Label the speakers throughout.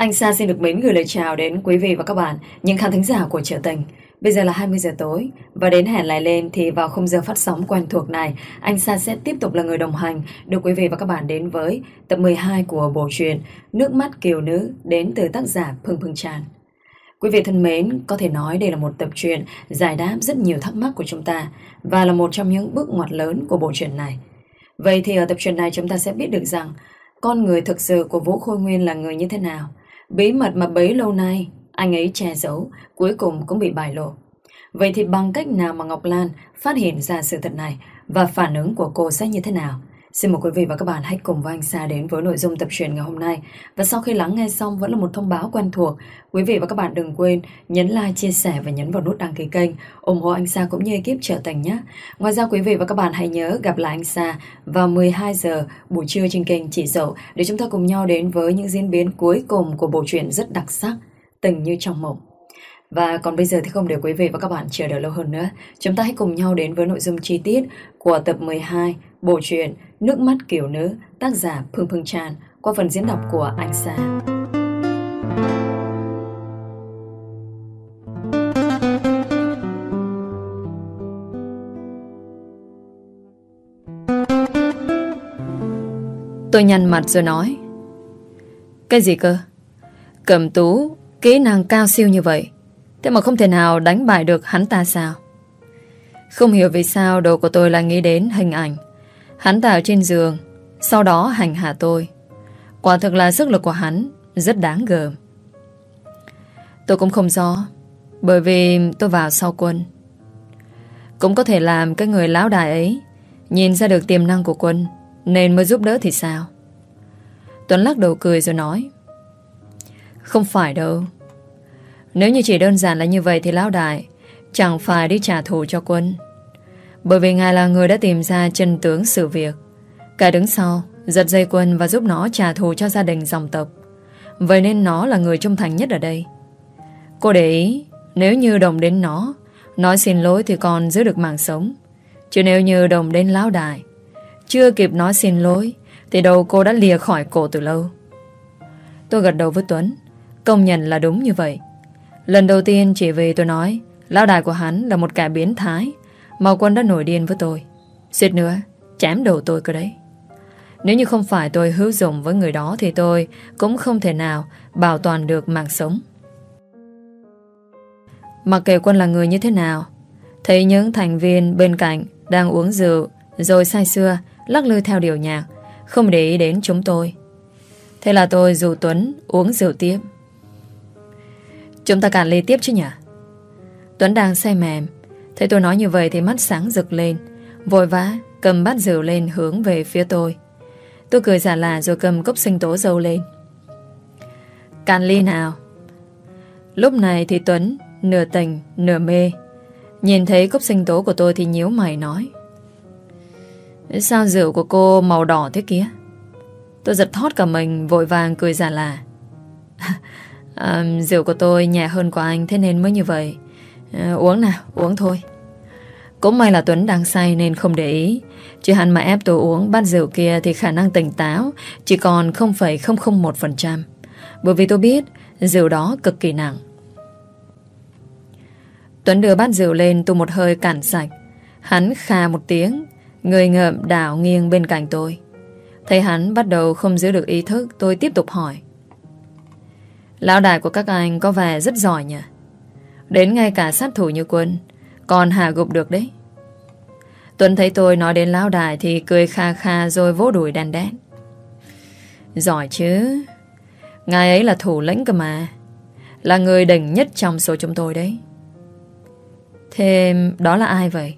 Speaker 1: Anh Sa xin được mến gửi lời chào đến quý vị và các bạn, những khán thính giả của Trợ Tình. Bây giờ là 20 giờ tối và đến hẹn lại lên thì vào khung giờ phát sóng quen thuộc này, anh Sa sẽ tiếp tục là người đồng hành đưa quý vị và các bạn đến với tập 12 của bộ truyện Nước mắt kiều nữ đến từ tác giả Phương Phương Tràn. Quý vị thân mến, có thể nói đây là một tập truyện giải đáp rất nhiều thắc mắc của chúng ta và là một trong những bước ngoặt lớn của bộ truyện này. Vậy thì ở tập truyện này chúng ta sẽ biết được rằng con người thực sự của Vũ Khôi Nguyên là người như thế nào Bí mật mà bấy lâu nay, anh ấy che giấu, cuối cùng cũng bị bại lộ. Vậy thì bằng cách nào mà Ngọc Lan phát hiện ra sự thật này và phản ứng của cô sẽ như thế nào? Xin mời quý vị và các bạn hãy cùng với anh Sa đến với nội dung tập truyện ngày hôm nay. Và sau khi lắng nghe xong vẫn là một thông báo quen thuộc. Quý vị và các bạn đừng quên nhấn like, chia sẻ và nhấn vào nút đăng ký kênh, ủng hộ anh Sa cũng như ekip trở thành nhé. Ngoài ra quý vị và các bạn hãy nhớ gặp lại anh Sa vào 12 giờ buổi trưa trên kênh Chỉ Dậu để chúng ta cùng nhau đến với những diễn biến cuối cùng của bộ truyện rất đặc sắc, Tình như trong mộng. Và còn bây giờ thì không để quý vị và các bạn chờ đợi lâu hơn nữa. Chúng ta hãy cùng nhau đến với nội dung chi tiết của tập 12 bộ truyện Nước mắt kiểu nữ tác giả Phương Phương Tràn qua phần diễn đọc của Anh Sa. Tôi nhăn mặt rồi nói Cái gì cơ? Cầm tú, kỹ năng cao siêu như vậy Thế mà không thể nào đánh bại được hắn ta sao? Không hiểu vì sao đầu của tôi lại nghĩ đến hình ảnh Hắn ta ở trên giường, Sau đó hành hạ tôi. Quả thực là sức lực của hắn Rất đáng gờm. Tôi cũng không rõ, Bởi vì tôi vào sau quân. Cũng có thể làm cái người lão đại ấy Nhìn ra được tiềm năng của quân Nên mới giúp đỡ thì sao? Tuấn lắc đầu cười rồi nói, Không phải đâu. Nếu như chỉ đơn giản là như vậy Thì lão đại Chẳng phải đi trả thù cho quân bởi vì ngài là người đã tìm ra chân tướng sự việc. Cả đứng sau, Giật dây quân và giúp nó trả thù cho gia đình dòng tộc. Vậy nên nó là người trung thành nhất ở đây. Cô để ý, Nếu như đồng đến nó, Nói xin lỗi thì còn giữ được mạng sống. Chứ nếu như đồng đến lão đại, Chưa kịp nói xin lỗi, Thì đầu cô đã lìa khỏi cổ từ lâu. Tôi gật đầu với Tuấn, Công nhận là đúng như vậy. Lần đầu tiên chỉ vì tôi nói, Lão đại của hắn là một kẻ biến thái Màu quân đã nổi điên với tôi. Suýt nữa, chém đầu tôi cơ đấy. Nếu như không phải tôi hữu dụng với người đó Thì tôi cũng không thể nào Bảo toàn được mạng sống. Mặc kệ quân là người như thế nào, Thấy những thành viên bên cạnh Đang uống rượu Rồi say xưa lắc lư theo điều nhạc, Không để ý đến chúng tôi. Thế là tôi dù Tuấn uống rượu tiếp. Chúng ta cạn ly tiếp chứ nhỉ? Tuấn đang say mềm Thấy tôi nói như vậy thì mắt sáng rực lên. Vội vã cầm bát rượu lên hướng về phía tôi. Tôi cười giả là rồi cầm cốc sinh tố dâu lên. Cạn ly nào? Lúc này thì Tuấn Nửa tình nửa mê. Nhìn thấy cốc sinh tố của tôi thì nhíu mày nói. Sao rượu của cô màu đỏ thế kia? Tôi giật thót cả mình Vội vàng cười giả là à, Rượu của tôi nhẹ hơn của anh Thế nên mới như vậy. À, Uống nào uống thôi cũng may là Tuấn đang say nên không để ý. Chứ hắn mà ép tôi uống bát rượu kia Thì khả năng tỉnh táo Chỉ còn 0,001% Bởi vì tôi biết rượu đó cực kỳ nặng. Tuấn đưa bát rượu lên tôi một hơi cản sạch. Hắn kha một tiếng Người ngợm đảo nghiêng bên cạnh tôi. Thấy hắn bắt đầu không giữ được ý thức Tôi tiếp tục hỏi. Lão đại của các anh có vẻ rất giỏi nhỉ? Đến ngay cả sát thủ như quân còn hạ gục được đấy. Tuấn thấy tôi nói đến lão đại Thì cười kha kha rồi vỗ đùi đen đen Giỏi chứ. Ngài ấy là thủ lĩnh cơ mà. Là người đỉnh nhất trong số chúng tôi đấy. Thế đó là ai vậy?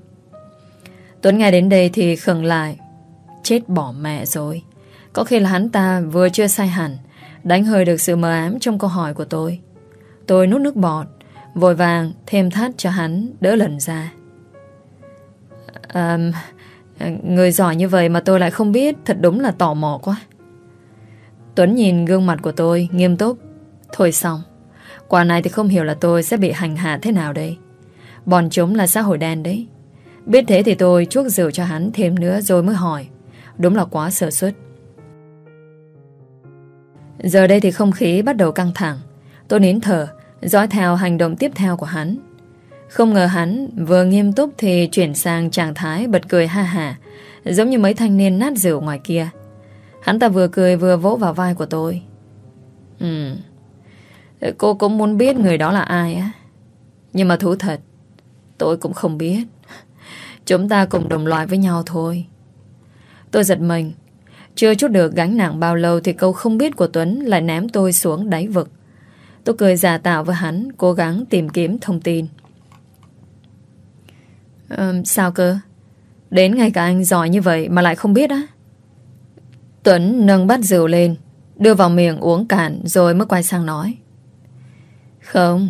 Speaker 1: Tuấn nghe đến đây thì khừng lại. Chết bỏ mẹ rồi. Có khi là hắn ta vừa chưa sai hẳn, Đánh hơi được sự mờ ám trong câu hỏi của tôi. Tôi nút nước bọt Vội vàng thêm thắt cho hắn đỡ lần ra. À, Người giỏi như vậy mà tôi lại không biết Thật đúng là tò mò quá. Tuấn nhìn gương mặt của tôi Nghiêm túc. Thôi xong Quả này thì không hiểu là tôi sẽ bị hành hạ thế nào đây. Bọn chúng là xã hội đen đấy. Biết thế thì tôi chuốc rượu cho hắn thêm nữa rồi mới hỏi. Đúng là quá sợ suất. Giờ đây thì không khí bắt đầu căng thẳng. Tôi nín thở Dõi theo hành động tiếp theo của hắn. Không ngờ hắn vừa nghiêm túc Thì chuyển sang trạng thái bật cười ha hả, Giống như mấy thanh niên nát rượu ngoài kia. Hắn ta vừa cười vừa vỗ vào vai của tôi. Ừ Cô cũng muốn biết người đó là ai á. Nhưng mà thú thật Tôi cũng không biết. Chúng ta cùng đồng loại với nhau thôi. Tôi giật mình. Chưa chút được gánh nặng bao lâu Thì câu không biết của Tuấn lại ném tôi xuống đáy vực. Tôi cười giả tạo với hắn Cố gắng tìm kiếm thông tin. À, Sao cơ? Đến ngay cả anh giỏi như vậy Mà lại không biết á. Tuấn nâng bát rượu lên Đưa vào miệng uống cạn Rồi mới quay sang nói. Không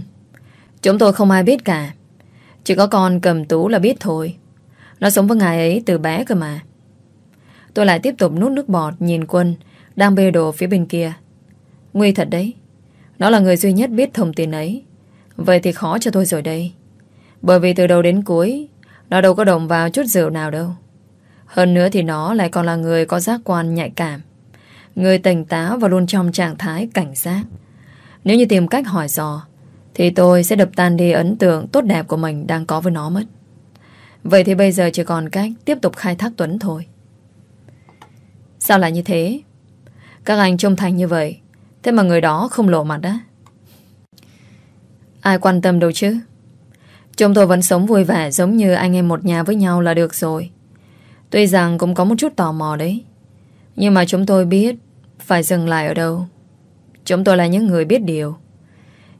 Speaker 1: Chúng tôi không ai biết cả. Chỉ có con cầm tú là biết thôi. Nó sống với ngài ấy từ bé cơ mà. Tôi lại tiếp tục nút nước bọt Nhìn quân Đang bê đồ phía bên kia. Nguy thật đấy. Nó là người duy nhất biết thông tin ấy. Vậy thì khó cho tôi rồi đây. Bởi vì từ đầu đến cuối, Nó đâu có động vào chút rượu nào đâu. Hơn nữa thì nó lại còn là người có giác quan nhạy cảm. Người tỉnh táo và luôn trong trạng thái cảnh giác. Nếu như tìm cách hỏi dò, Thì tôi sẽ đập tan đi ấn tượng tốt đẹp của mình đang có với nó mất. Vậy thì bây giờ chỉ còn cách tiếp tục khai thác Tuấn thôi. Sao lại như thế? Các anh trông thành như vậy Thế mà người đó không lộ mặt á. Ai quan tâm đâu chứ? Chúng tôi vẫn sống vui vẻ Giống như anh em một nhà với nhau là được rồi. Tuy rằng cũng có một chút tò mò đấy. Nhưng mà chúng tôi biết Phải dừng lại ở đâu. Chúng tôi là những người biết điều.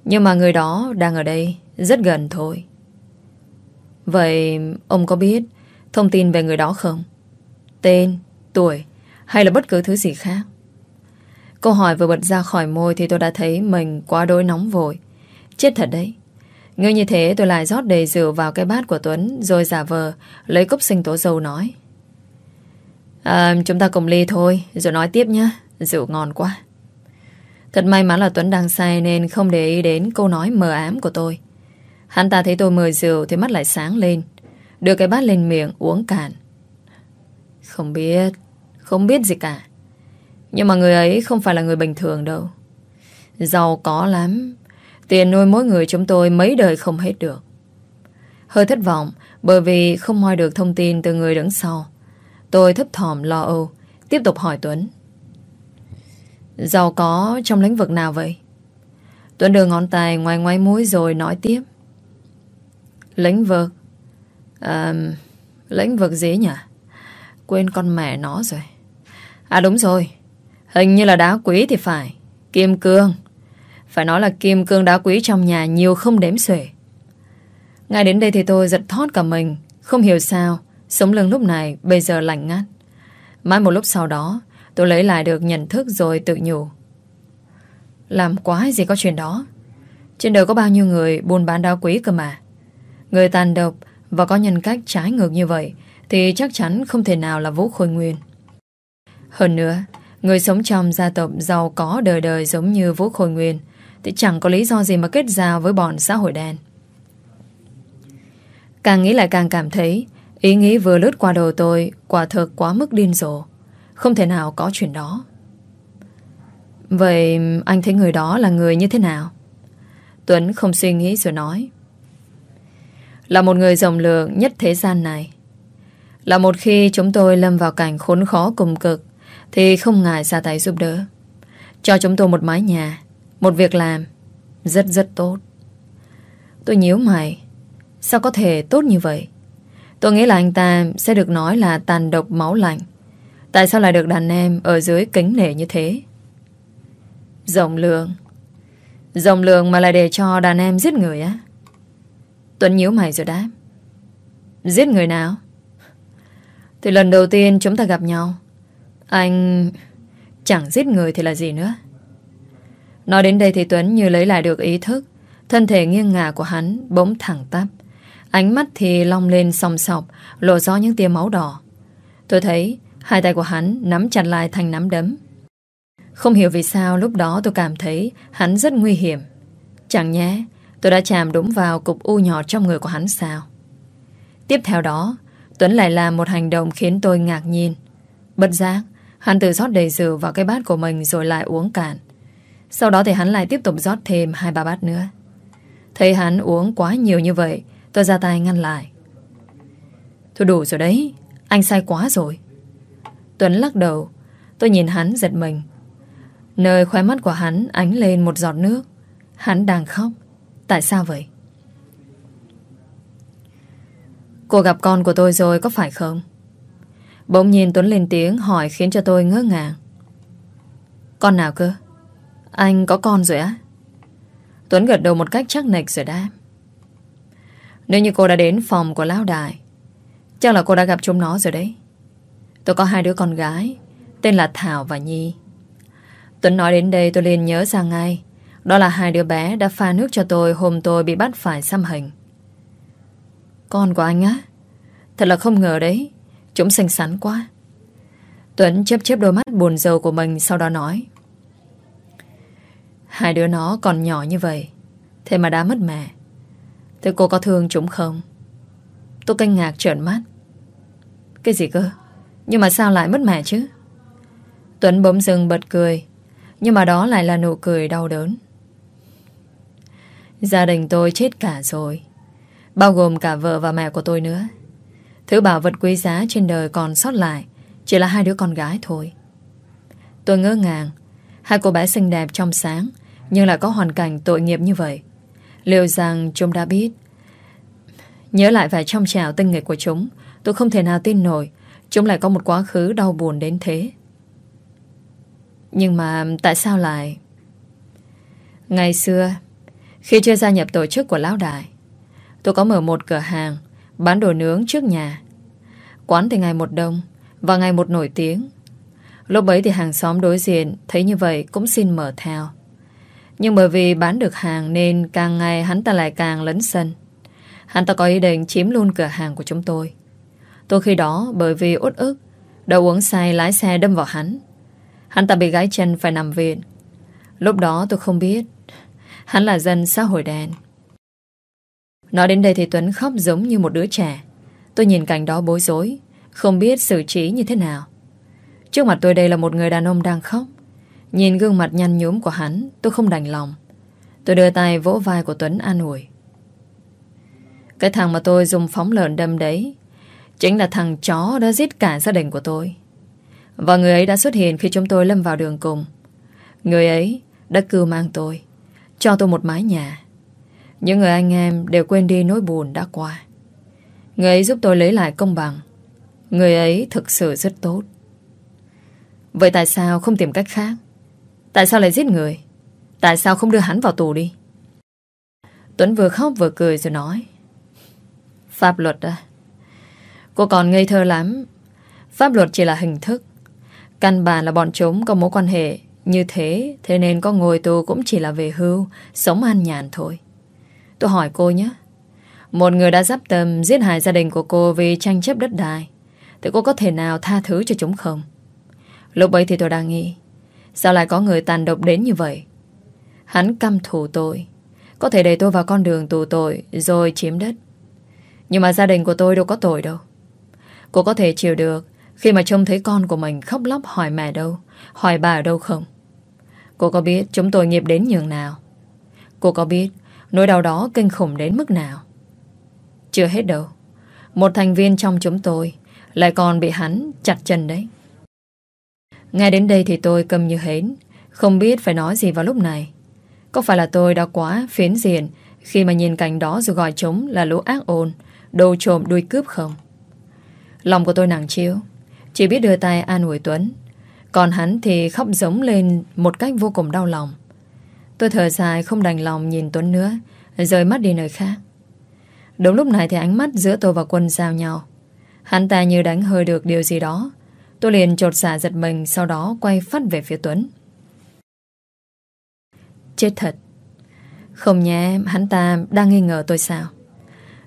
Speaker 1: Nhưng mà người đó đang ở đây Rất gần thôi. Vậy ông có biết Thông tin về người đó không? Tên, tuổi hay là bất cứ thứ gì khác? Câu hỏi vừa bật ra khỏi môi Thì tôi đã thấy mình quá đôi nóng vội. Chết thật đấy. Ngươi như thế tôi lại rót đầy rượu vào cái bát của Tuấn Rồi giả vờ Lấy cốc sinh tố dầu nói. À, Chúng ta cùng ly thôi Rồi nói tiếp nhé Rượu ngon quá. Thật may mắn là Tuấn đang say Nên không để ý đến câu nói mờ ám của tôi. Hắn ta thấy tôi mời rượu Thì mắt lại sáng lên Đưa cái bát lên miệng uống cạn. Không biết không biết gì cả. Nhưng mà người ấy không phải là người bình thường đâu. Giàu có lắm. Tiền nuôi mỗi người chúng tôi mấy đời không hết được. Hơi thất vọng Bởi vì không moi được thông tin từ người đứng sau. Tôi thấp thỏm lo âu. Tiếp tục hỏi Tuấn. Giàu có trong lĩnh vực nào vậy? Tuấn đưa ngón tay ngoài ngoài mũi rồi nói tiếp. Lĩnh vực? À, Lĩnh vực gì nhỉ? Quên con mẹ nó rồi. À đúng rồi. Hình như là đá quý thì phải. Kim cương. Phải nói là kim cương đá quý trong nhà nhiều không đếm xuể. Ngay đến đây thì tôi giật thót cả mình. Không hiểu sao Sống lưng lúc này bây giờ lạnh ngắt. Mãi một lúc sau đó Tôi lấy lại được nhận thức rồi tự nhủ. Làm quái gì có chuyện đó? Trên đời có bao nhiêu người buôn bán đá quý cơ mà? Người tàn độc Và có nhân cách trái ngược như vậy Thì chắc chắn không thể nào là Vũ Khôi Nguyên. Hơn nữa, người sống trong gia tộc giàu có đời đời giống như Vũ Khôi Nguyên, thì chẳng có lý do gì mà kết giao với bọn xã hội đen. Càng nghĩ lại càng cảm thấy, ý nghĩ vừa lướt qua đầu tôi, quả thực quá mức điên rồ. Không thể nào có chuyện đó. Vậy anh thấy người đó là người như thế nào? Tuấn không suy nghĩ rồi nói. Là một người rộng lượng nhất thế gian này. Là một khi chúng tôi lâm vào cảnh khốn khó cùng cực thì không ngại ra tay giúp đỡ. Cho chúng tôi một mái nhà, Một việc làm, Rất rất tốt. Tôi nhíu mày. Sao có thể tốt như vậy? Tôi nghĩ là anh ta sẽ được nói là tàn độc máu lạnh. Tại sao lại được đàn em Ở dưới kính nể như thế? Rộng lượng. Rộng lượng mà lại để cho đàn em giết người á? Tuấn nhíu mày rồi đáp. Giết người nào? Thì lần đầu tiên chúng ta gặp nhau anh... Chẳng giết người thì là gì nữa? Nói đến đây thì Tuấn như lấy lại được ý thức. Thân thể nghiêng ngả của hắn Bỗng thẳng tắp. Ánh mắt thì long lên song sọc, Lộ rõ những tia máu đỏ. Tôi thấy hai tay của hắn nắm chặt lại thành nắm đấm. Không hiểu vì sao lúc đó tôi cảm thấy Hắn rất nguy hiểm. Chẳng nhé Tôi đã chạm đúng vào cục u nhỏ trong người của hắn sao? Tiếp theo đó, Tuấn lại làm một hành động khiến tôi ngạc nhiên. Bất giác Hắn tự rót đầy rượu vào cái bát của mình rồi lại uống cạn. Sau đó thì hắn lại tiếp tục rót thêm hai ba bát nữa. Thấy hắn uống quá nhiều như vậy, tôi ra tay ngăn lại. Thôi đủ rồi đấy, anh sai quá rồi. Tuấn lắc đầu, tôi nhìn hắn giật mình. Nơi khóe mắt của hắn ánh lên một giọt nước. Hắn đang khóc. Tại sao vậy? Cô gặp con của tôi rồi có phải không? Bỗng nhìn Tuấn lên tiếng hỏi khiến cho tôi ngỡ ngàng. Con nào cơ? Anh có con rồi á? Tuấn gật đầu một cách chắc nịch rồi đáp. Nếu như cô đã đến phòng của Lão Đại, chắc là cô đã gặp chúng nó rồi đấy. Tôi có hai đứa con gái, tên là Thảo và Nhi. Tuấn nói đến đây tôi liền nhớ ra ngay. Đó là hai đứa bé đã pha nước cho tôi hôm tôi bị bắt phải xăm hình. Con của anh á? Thật là không ngờ đấy. Chúng xinh xắn quá. Tuấn chớp chớp đôi mắt buồn rầu của mình, sau đó nói. Hai đứa nó còn nhỏ như vậy, Thế mà đã mất mẹ. Thế cô có thương chúng không? Tôi kinh ngạc trợn mắt. Cái gì cơ? Nhưng mà sao lại mất mẹ chứ? Tuấn bỗng dừng bật cười, Nhưng mà đó lại là nụ cười đau đớn. Gia đình tôi chết cả rồi, Bao gồm cả vợ và mẹ của tôi nữa. Thứ bảo vật quý giá trên đời còn sót lại, Chỉ là hai đứa con gái thôi. Tôi ngỡ ngàng, Hai cô bé xinh đẹp trong sáng, nhưng lại có hoàn cảnh tội nghiệp như vậy. Liệu rằng chúng đã biết? Nhớ lại vài trong trào tinh nghịch của chúng, Tôi không thể nào tin nổi, Chúng lại có một quá khứ đau buồn đến thế. Nhưng mà tại sao lại? Ngày xưa, Khi chưa gia nhập tổ chức của Lão Đại, Tôi có mở một cửa hàng, Bán đồ nướng trước nhà. Quán thì ngày một đông Và ngày một nổi tiếng Lúc ấy thì hàng xóm đối diện Thấy như vậy cũng xin mở theo nhưng bởi vì bán được hàng nên càng ngày hắn ta lại càng lấn sân. Hắn ta có ý định chiếm luôn cửa hàng của chúng tôi. Tôi khi đó bởi vì uất ức, đầu uống say lái xe đâm vào hắn. Hắn ta bị gãy chân phải nằm viện. Lúc đó tôi không biết hắn là dân xã hội đen. Nói đến đây thì Tuấn khóc giống như một đứa trẻ. Tôi nhìn cảnh đó bối rối, không biết xử trí như thế nào. Trước mặt tôi đây là một người đàn ông đang khóc. Nhìn gương mặt nhăn nhúm của hắn Tôi không đành lòng. Tôi đưa tay vỗ vai của Tuấn an ủi. Cái thằng mà tôi dùng phóng lợn đâm đấy Chính là thằng chó đã giết cả gia đình của tôi. Và người ấy đã xuất hiện khi chúng tôi lâm vào đường cùng. Người ấy đã cưu mang tôi Cho tôi một mái nhà. Những người anh em đều quên đi nỗi buồn đã qua. Người ấy giúp tôi lấy lại công bằng. Người ấy thực sự rất tốt. Vậy tại sao không tìm cách khác? Tại sao lại giết người? Tại sao không đưa hắn vào tù đi? Tuấn vừa khóc vừa cười rồi nói, Pháp luật à Cô còn ngây thơ lắm. Pháp luật chỉ là hình thức. Căn bản là bọn chúng có mối quan hệ. Như thế Thế nên có ngồi tù cũng chỉ là về hưu, Sống an nhàn thôi. Tôi hỏi cô nhé một người đã dắp tâm giết hại gia đình của cô Vì tranh chấp đất đai. Thì cô có thể nào tha thứ cho chúng không? Lúc ấy thì tôi đang nghĩ, Sao lại có người tàn độc đến như vậy? Hắn căm thù tôi. Có thể đẩy tôi vào con đường tù tội Rồi chiếm đất. Nhưng mà gia đình của tôi đâu có tội đâu. Cô có thể chịu được Khi mà trông thấy con của mình khóc lóc hỏi mẹ đâu, Hỏi bà ở đâu không? Cô có biết chúng tôi nghiệp đến nhường nào? Cô có biết Nỗi đau đó kinh khủng đến mức nào? Chưa hết đâu. Một thành viên trong chúng tôi Lại còn bị hắn chặt chân đấy. Ngay đến đây thì tôi cầm như hến, Không biết phải nói gì vào lúc này. Có phải là tôi đã quá phiến diện Khi mà nhìn cảnh đó rồi gọi chúng là lũ ác ôn, Đồ trộm đuôi cướp không? Lòng của tôi nặng chiếu, Chỉ biết đưa tay an ủi Tuấn. Còn hắn thì khóc giống lên Một cách vô cùng đau lòng. Tôi thở dài không đành lòng nhìn Tuấn nữa, Rời mắt đi nơi khác. Đúng lúc này thì ánh mắt giữa tôi và quân giao nhau. Hắn ta như đánh hơi được điều gì đó. Tôi liền trột xả dạ giật mình, Sau đó quay phát về phía Tuấn. Chết thật. Không nhé, Hắn ta đang nghi ngờ tôi sao?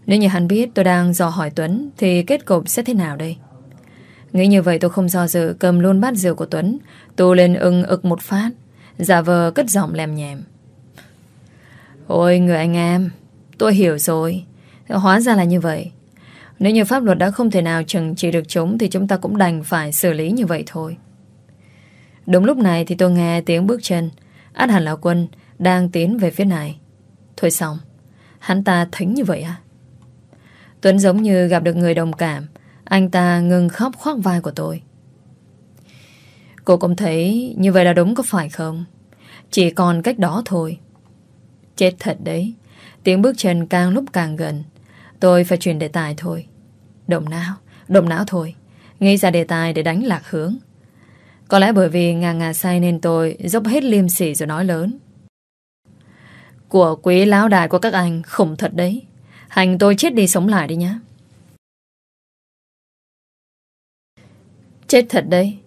Speaker 1: Nếu như hắn biết tôi đang dò hỏi Tuấn, Thì kết cục sẽ thế nào đây? Nghĩ như vậy tôi không do dự, Cầm luôn bát rượu của Tuấn Tu lên ưng ực một phát, Giả vờ cất giọng lèm nhèm. Ôi người anh em, Tôi hiểu rồi. Hóa ra là như vậy. Nếu như pháp luật đã không thể nào trừng trị được chúng, Thì chúng ta cũng đành phải xử lý như vậy thôi. Đúng lúc này thì tôi nghe tiếng bước chân. Át hẳn là quân Đang tiến về phía này. Thôi xong, Hắn ta thính như vậy à? Tuấn giống như gặp được người đồng cảm. Anh ta ngừng khóc khoác vai của tôi. Cô cũng thấy Như vậy là đúng có phải không? Chỉ còn cách đó thôi. Chết thật đấy. Tiếng bước chân càng lúc càng gần. Tôi phải chuyển đề tài thôi. Động não, động não thôi. Nghĩ ra đề tài để đánh lạc hướng. Có lẽ bởi vì ngà ngà say Nên tôi dốc hết liêm sỉ rồi nói lớn. Của quý lão đại của các anh Khủng thật đấy. Hành tôi chết đi sống lại đi nhá Chết thật đấy.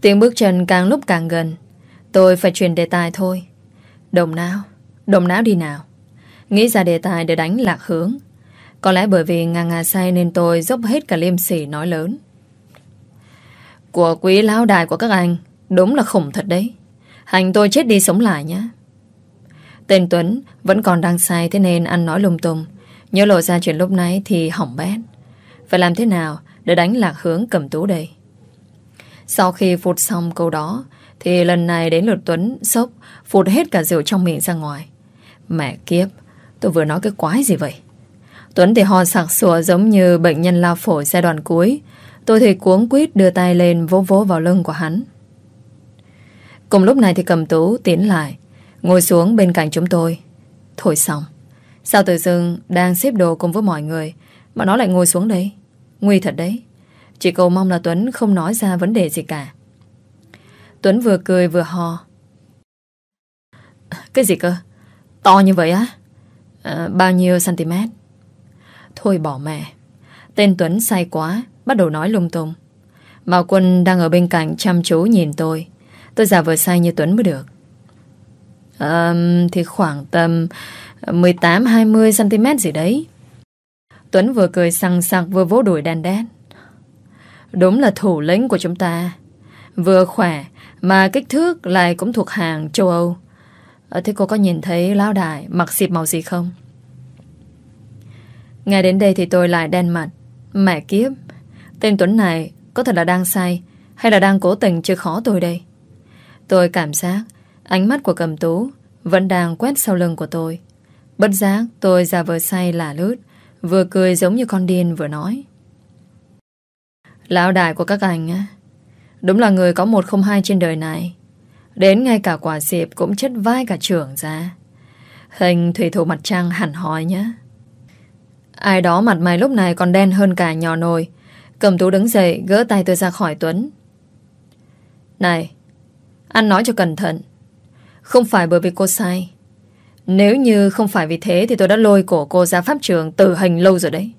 Speaker 1: Tiếng bước chân càng lúc càng gần. Tôi phải chuyển đề tài thôi. Đồng não Đồng não đi nào. Nghĩ ra đề tài để đánh lạc hướng. Có lẽ bởi vì ngà ngà say Nên tôi dốc hết cả liêm sỉ nói lớn. Của quý lão đài của các anh, Đúng là khủng thật đấy. Hành tôi chết đi sống lại nhé. Tên Tuấn vẫn còn đang say Thế nên ăn nói lung tung. Nhớ lộ ra chuyện lúc nãy thì hỏng bét. Phải làm thế nào để đánh lạc hướng cầm tú đây? Sau khi phụt xong câu đó, Thì lần này đến lượt Tuấn sốc, Phụt hết cả rượu trong miệng ra ngoài. Mẹ kiếp, Tôi vừa nói cái quái gì vậy? Tuấn thì ho sặc sủa giống như bệnh nhân lao phổi giai đoạn cuối. Tôi thì cuống quýt đưa tay lên vỗ vỗ vào lưng của hắn. Cùng lúc này thì cầm tú tiến lại Ngồi xuống bên cạnh chúng tôi. Thôi xong Sao tự dưng đang xếp đồ cùng với mọi người Mà nó lại ngồi xuống đây? Nguy thật đấy. Chỉ cầu mong là Tuấn không nói ra vấn đề gì cả. Tuấn vừa cười vừa ho. Cái gì cơ? To như vậy á? À, Bao nhiêu cm Thôi bỏ mẹ. Tên Tuấn say quá Bắt đầu nói lung tung. Bảo Quân đang ở bên cạnh chăm chú nhìn tôi. Tôi giả vờ say như Tuấn mới được. À, Thì khoảng tầm 18-20cm gì đấy. Tuấn vừa cười sằng sặc vừa vỗ đùi đàn đen Đúng là thủ lĩnh của chúng ta. Vừa khỏe Mà kích thước lại cũng thuộc hàng châu Âu. À, Thế cô có nhìn thấy lão đại Mặc xịp màu gì không? Ngay đến đây thì tôi lại đen mặt. Mẹ kiếp, Tên Tuấn này có thật là đang say Hay là đang cố tình chơi khó tôi đây? Tôi cảm giác Ánh mắt của cầm tú Vẫn đang quét sau lưng của tôi. Bất giác tôi ra vờ say lả lướt, Vừa cười giống như con điên vừa nói. Lão đại của các anh á, Đúng là người có một không hai trên đời này. Đến ngay cả quả diệp Cũng chất vai cả trưởng ra. Hình thủy thủ mặt trăng hẳn hòi nhá. Ai đó mặt mày lúc này còn đen hơn cả nhỏ nồi. Cầm tú đứng dậy, Gỡ tay tôi ra khỏi Tuấn. Này Anh nói cho cẩn thận. Không phải bởi vì cô sai. Nếu như không phải vì thế Thì tôi đã lôi cổ cô ra pháp trường Tử hình lâu rồi đấy.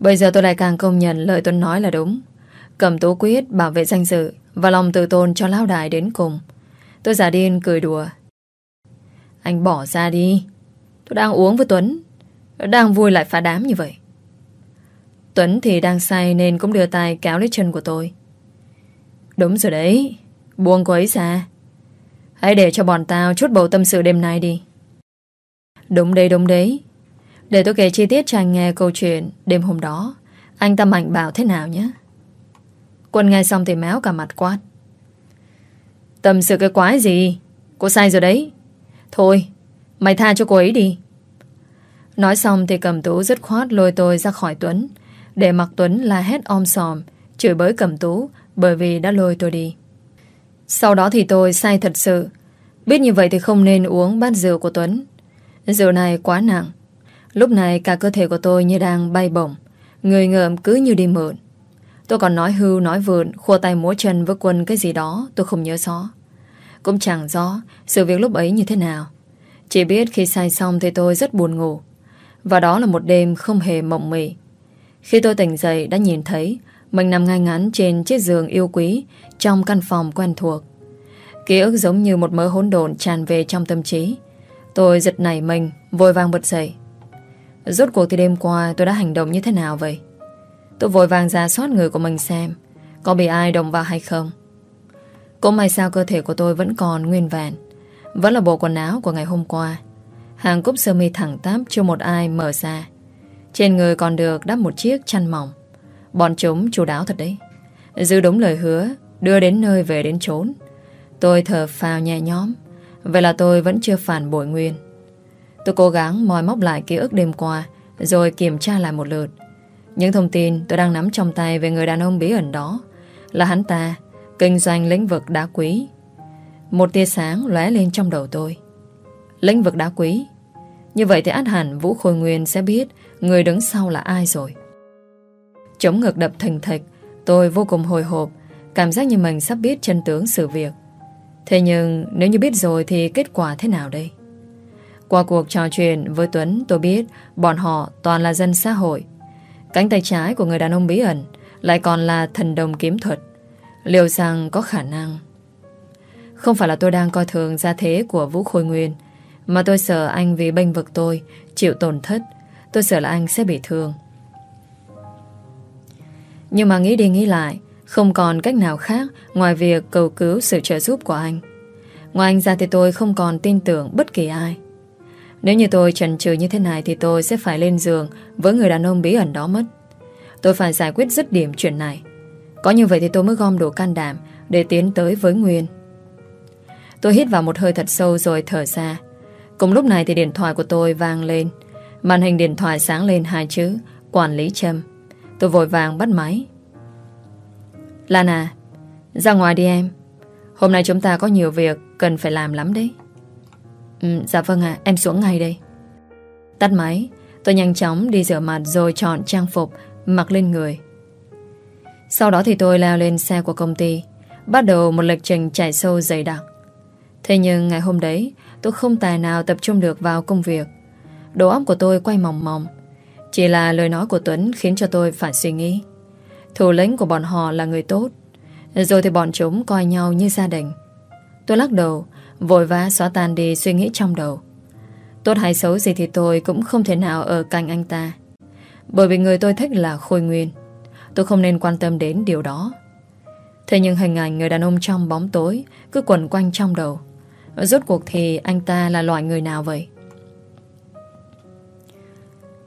Speaker 1: Bây giờ tôi lại càng công nhận lời Tuấn nói là đúng. Cầm tú quyết bảo vệ danh dự Và lòng tự tôn cho lao đài đến cùng. Tôi giả điên cười đùa. Anh bỏ ra đi. Tôi đang uống với Tuấn. Đang vui lại phá đám như vậy. Tuấn thì đang say Nên cũng đưa tay kéo lấy chân của tôi. Đúng rồi đấy, Buông cô ấy ra. Hãy để cho bọn tao chút bầu tâm sự đêm nay đi. Đúng đấy đúng đấy. Để tôi kể chi tiết cho anh nghe câu chuyện Đêm hôm đó, Anh ta mạnh bảo thế nào nhé. Quân nghe xong thì méo cả mặt quát. Tâm sự cái quái gì? Cô sai rồi đấy. Thôi, mày tha cho cô ấy đi. Nói xong thì cầm tú dứt khoát lôi tôi ra khỏi Tuấn. Để mặc Tuấn la hét om sòm, Chửi bới cầm tú, Bởi vì đã lôi tôi đi. Sau đó thì tôi sai thật sự. Biết như vậy thì không nên uống bát rượu của Tuấn. Rượu này quá nặng. Lúc này cả cơ thể của tôi như đang bay bổng. Người ngợm cứ như đi mượn. Tôi còn nói hưu nói vượn, Khua tay múa chân với quân cái gì đó, Tôi không nhớ rõ. Cũng chẳng rõ sự việc lúc ấy như thế nào. Chỉ biết khi say xong thì tôi rất buồn ngủ. Và đó là một đêm không hề mộng mị. Khi tôi tỉnh dậy đã nhìn thấy Mình nằm ngay ngắn trên chiếc giường yêu quý Trong căn phòng quen thuộc. Ký ức giống như một mớ hỗn độn tràn về trong tâm trí. Tôi giật nảy mình, Vội vàng bật dậy. Rốt cuộc thì đêm qua tôi đã hành động như thế nào vậy? Tôi vội vàng ra soát người của mình xem, Có bị ai động vào hay không. Cũng may sao cơ thể của tôi vẫn còn nguyên vẹn, Vẫn là bộ quần áo của ngày hôm qua. Hàng cúc sơ mi thẳng tắp Chưa một ai mở ra. Trên người còn được đắp một chiếc chăn mỏng. Bọn chúng chủ đáo thật đấy. Giữ đúng lời hứa, Đưa đến nơi về đến trốn Tôi thở phào nhẹ nhõm, Vậy là tôi vẫn chưa phản bội Nguyên. Tôi cố gắng moi móc lại ký ức đêm qua, Rồi kiểm tra lại một lượt. Những thông tin tôi đang nắm trong tay Về người đàn ông bí ẩn đó Là hắn ta, Kinh doanh lĩnh vực đá quý. Một tia sáng lóe lên trong đầu tôi. Lĩnh vực đá quý? Như vậy thì át hẳn Vũ Khôi Nguyên sẽ biết Người đứng sau là ai rồi. Chống ngực đập thình thịch Tôi vô cùng hồi hộp, Cảm giác như mình sắp biết chân tướng sự việc. Thế nhưng, nếu như biết rồi Thì kết quả thế nào đây? Qua cuộc trò chuyện với Tuấn, Tôi biết bọn họ toàn là dân xã hội. Cánh tay trái của người đàn ông bí ẩn Lại còn là thần đồng kiếm thuật. Liệu rằng có khả năng? Không phải là tôi đang coi thường gia thế của Vũ Khôi Nguyên mà tôi sợ anh vì bênh vực tôi, Chịu tổn thất. Tôi sợ là anh sẽ bị thương. Nhưng mà nghĩ đi nghĩ lại, Không còn cách nào khác Ngoài việc cầu cứu sự trợ giúp của anh. Ngoài anh ra thì tôi không còn tin tưởng bất kỳ ai. Nếu như tôi chần chừ như thế này Thì tôi sẽ phải lên giường Với người đàn ông bí ẩn đó mất. Tôi phải giải quyết dứt điểm chuyện này. Có như vậy thì tôi mới gom đủ can đảm Để tiến tới với Nguyên. Tôi hít vào một hơi thật sâu rồi thở ra. Cùng lúc này thì điện thoại của tôi vang lên. Màn hình điện thoại sáng lên hai chữ Quản lý Trâm. Tôi vội vàng bắt máy. Lan à Ra ngoài đi em. Hôm nay chúng ta có nhiều việc cần phải làm lắm đấy. Ừ, Dạ vâng ạ Em xuống ngay đây. Tắt máy Tôi nhanh chóng đi rửa mặt rồi chọn trang phục Mặc lên người. Sau đó thì tôi leo lên xe của công ty Bắt đầu một lịch trình chạy sâu dày đặc. Thế nhưng ngày hôm đấy Tôi không tài nào tập trung được vào công việc. Đầu óc của tôi quay mòng mòng. Chỉ là lời nói của Tuấn Khiến cho tôi phải suy nghĩ. Thủ lĩnh của bọn họ là người tốt. Rồi thì bọn chúng coi nhau như gia đình. Tôi lắc đầu, Vội vã xóa tan đi suy nghĩ trong đầu. Tốt hay xấu gì thì tôi Cũng không thể nào ở cạnh anh ta. Bởi vì người tôi thích là Khôi Nguyên. Tôi không nên quan tâm đến điều đó. Thế nhưng hình ảnh người đàn ông trong bóng tối Cứ quẩn quanh trong đầu. Rốt cuộc thì anh ta là loại người nào vậy?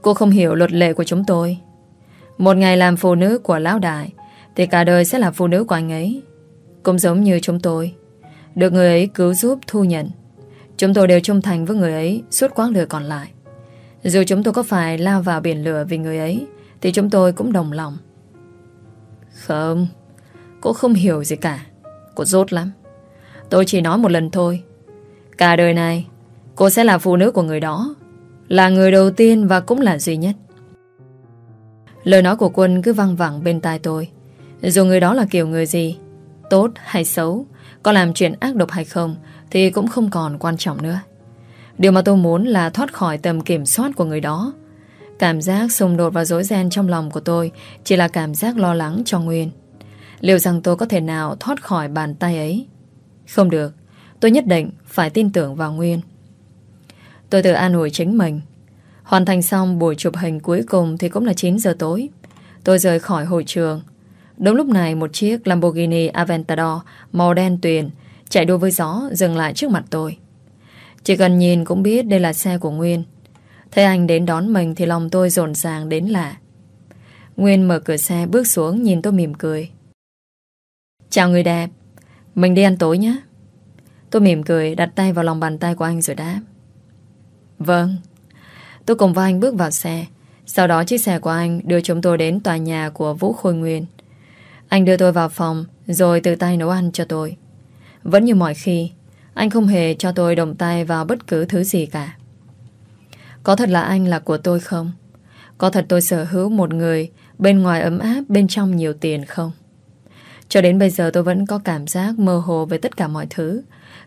Speaker 1: Cô không hiểu luật lệ của chúng tôi. Một ngày làm phụ nữ của Lão Đại, Thì cả đời sẽ là phụ nữ của anh ấy. Cũng giống như chúng tôi. Được người ấy cứu giúp, thu nhận. Chúng tôi đều trung thành với người ấy Suốt quãng đời còn lại. Dù chúng tôi có phải lao vào biển lửa vì người ấy, Thì chúng tôi cũng đồng lòng. Không, Cô không hiểu gì cả. Cô rốt lắm. Tôi chỉ nói một lần thôi. Cả đời này, Cô sẽ là phụ nữ của người đó, Là người đầu tiên và cũng là duy nhất. Lời nói của quân cứ văng vẳng bên tai tôi. Dù người đó là kiểu người gì, Tốt hay xấu, Có làm chuyện ác độc hay không, Thì cũng không còn quan trọng nữa. Điều mà tôi muốn là thoát khỏi tầm kiểm soát của người đó. Cảm giác xung đột và dối ren trong lòng của tôi Chỉ là cảm giác lo lắng cho Nguyên. Liệu rằng tôi có thể nào thoát khỏi bàn tay ấy? Không được. Tôi nhất định phải tin tưởng vào Nguyên. Tôi tự an ủi chính mình. Hoàn thành xong buổi chụp hình cuối cùng Thì cũng là 9 giờ tối. Tôi rời khỏi hội trường. Đúng lúc này một chiếc Lamborghini Aventador Màu đen tuyền Chạy đua với gió dừng lại trước mặt tôi. Chỉ cần nhìn cũng biết đây là xe của Nguyên. Thấy anh đến đón mình thì lòng tôi rộn ràng đến lạ. Nguyên mở cửa xe bước xuống nhìn tôi mỉm cười. Chào người đẹp, mình đi ăn tối nhé. Tôi mỉm cười đặt tay vào lòng bàn tay của anh rồi đáp. Vâng. Tôi cùng với anh bước vào xe. Sau đó chiếc xe của anh đưa chúng tôi đến tòa nhà của Vũ Khôi Nguyên. Anh đưa tôi vào phòng rồi từ tay nấu ăn cho tôi. Vẫn như mọi khi, anh không hề cho tôi động tay vào bất cứ thứ gì cả. Có thật là anh là của tôi không? Có thật tôi sở hữu một người bên ngoài ấm áp, bên trong nhiều tiền không? Cho đến bây giờ tôi vẫn có cảm giác mơ hồ về tất cả mọi thứ.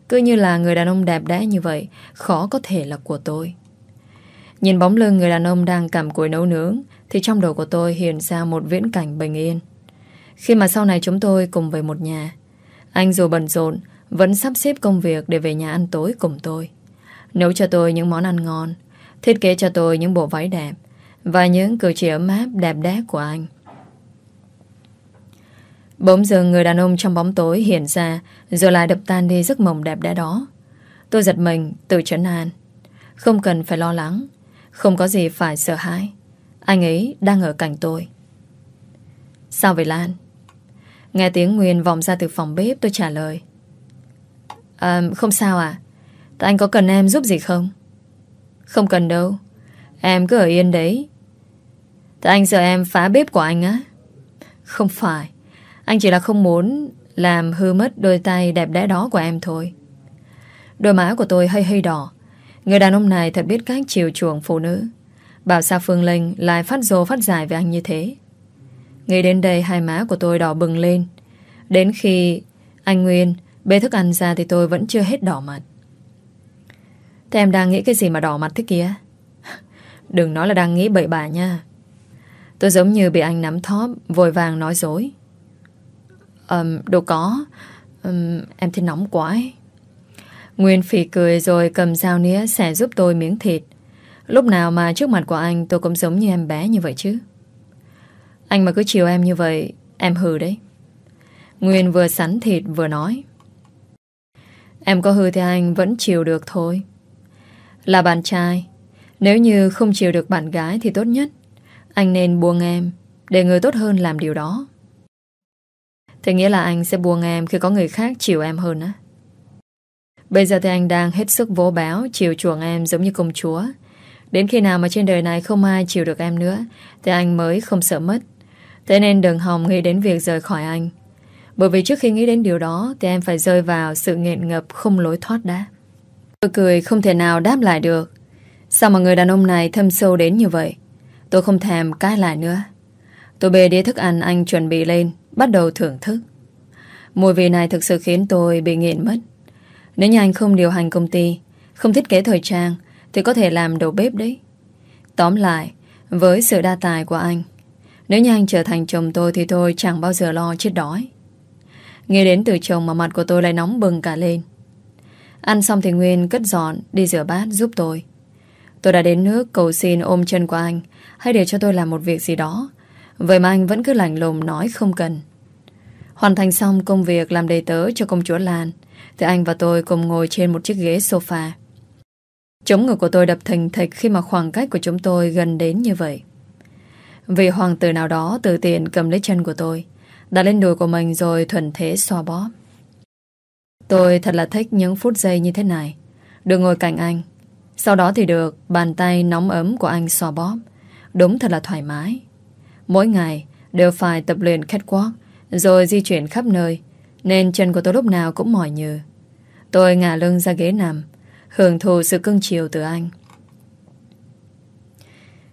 Speaker 1: Cứ như là người đàn ông đẹp đẽ như vậy, khó có thể là của tôi. Nhìn bóng lưng người đàn ông đang cầm củi nấu nướng, thì trong đầu của tôi hiện ra một viễn cảnh bình yên. Khi mà sau này chúng tôi cùng về một nhà, anh dù bận rộn, vẫn sắp xếp công việc để về nhà ăn tối cùng tôi. Nấu cho tôi những món ăn ngon, Thiết kế cho tôi những bộ váy đẹp Và những cử chỉ ấm áp đẹp đẽ của anh Bỗng dưng người đàn ông trong bóng tối hiện ra Rồi lại đập tan đi giấc mộng đẹp đẽ đó. Tôi giật mình tự trấn an. Không cần phải lo lắng Không có gì phải sợ hãi. Anh ấy đang ở cạnh tôi. Sao vậy Lan? Nghe tiếng Nguyên vòng ra từ phòng bếp tôi trả lời. À, Không sao à Tại anh có cần em giúp gì không? Không cần đâu. Em cứ ở yên đấy. Tại anh sợ em phá bếp của anh á. Không phải. Anh chỉ là không muốn Làm hư mất đôi tay đẹp đẽ đó của em thôi Đôi má của tôi hơi hơi đỏ Người đàn ông này thật biết cách chiều chuộng phụ nữ Bảo sao Phương Linh Lại phát rồ phát giải với anh như thế Nghĩ đến đây hai má của tôi đỏ bừng lên Đến khi anh Nguyên bê thức ăn ra thì tôi vẫn chưa hết đỏ mặt. Thế em đang nghĩ cái gì mà đỏ mặt thế kia? Đừng nói là đang nghĩ bậy bạ nha. Tôi giống như bị anh nắm thóp, Vội vàng nói dối um, Đâu có. Um, Em thấy nóng quá ấy. Nguyên phỉ cười rồi cầm dao nĩa Xẻ giúp tôi miếng thịt. Lúc nào mà trước mặt của anh tôi cũng giống như em bé như vậy chứ. Anh mà cứ chiều em như vậy Em hừ đấy. Nguyên vừa sắn thịt vừa nói. Em có hư thì anh vẫn chiều được thôi. Là bạn trai Nếu như không chiều được bạn gái Thì tốt nhất. Anh nên buông em Để người tốt hơn làm điều đó. Thế nghĩa là anh sẽ buông em Khi có người khác chiều em hơn á. Bây giờ thì anh đang hết sức vỗ báo Chiều chuộng em giống như công chúa. Đến khi nào mà trên đời này không ai chiều được em nữa, Thì anh mới không sợ mất. Thế nên đừng hòng nghĩ đến việc rời khỏi anh. Bởi vì trước khi nghĩ đến điều đó, Thì em phải rơi vào sự nghẹn ngập Không lối thoát đã. Tôi cười không thể nào đáp lại được. Sao mà người đàn ông này thâm sâu đến như vậy? Tôi không thèm cãi lại nữa. Tôi bê đĩa thức ăn anh chuẩn bị lên. Bắt đầu thưởng thức. Mùi vị này thực sự khiến tôi bị nghiện mất. Nếu như anh không điều hành công ty, Không thiết kế thời trang, Thì có thể làm đầu bếp đấy. Tóm lại, Với sự đa tài của anh, Nếu như anh trở thành chồng tôi Thì tôi chẳng bao giờ lo chết đói. Nghe đến từ chồng mà mặt của tôi lại nóng bừng cả lên. Ăn xong thì Nguyên cất dọn, Đi rửa bát giúp tôi. Tôi đã đến nước cầu xin ôm chân của anh Hay để cho tôi làm một việc gì đó. Vậy mà anh vẫn cứ lạnh lùng nói không cần. Hoàn thành xong công việc làm đầy tớ cho công chúa Lan, Thì anh và tôi cùng ngồi trên một chiếc ghế sofa. Chống ngực của tôi đập thình thịch khi mà khoảng cách của chúng tôi gần đến như vậy. Vì hoàng tử nào đó từ tiền cầm lấy chân của tôi, Đặt lên đùi của mình rồi thuần thế xoa bóp. Tôi thật là thích những phút giây như thế này. Được ngồi cạnh anh. Sau đó thì được, bàn tay nóng ấm của anh xoa bóp. Đúng thật là thoải mái. Mỗi ngày đều phải tập luyện catwalk rồi di chuyển khắp nơi Nên chân của tôi lúc nào cũng mỏi nhừ Tôi ngả lưng ra ghế nằm Hưởng thụ sự cưng chiều từ anh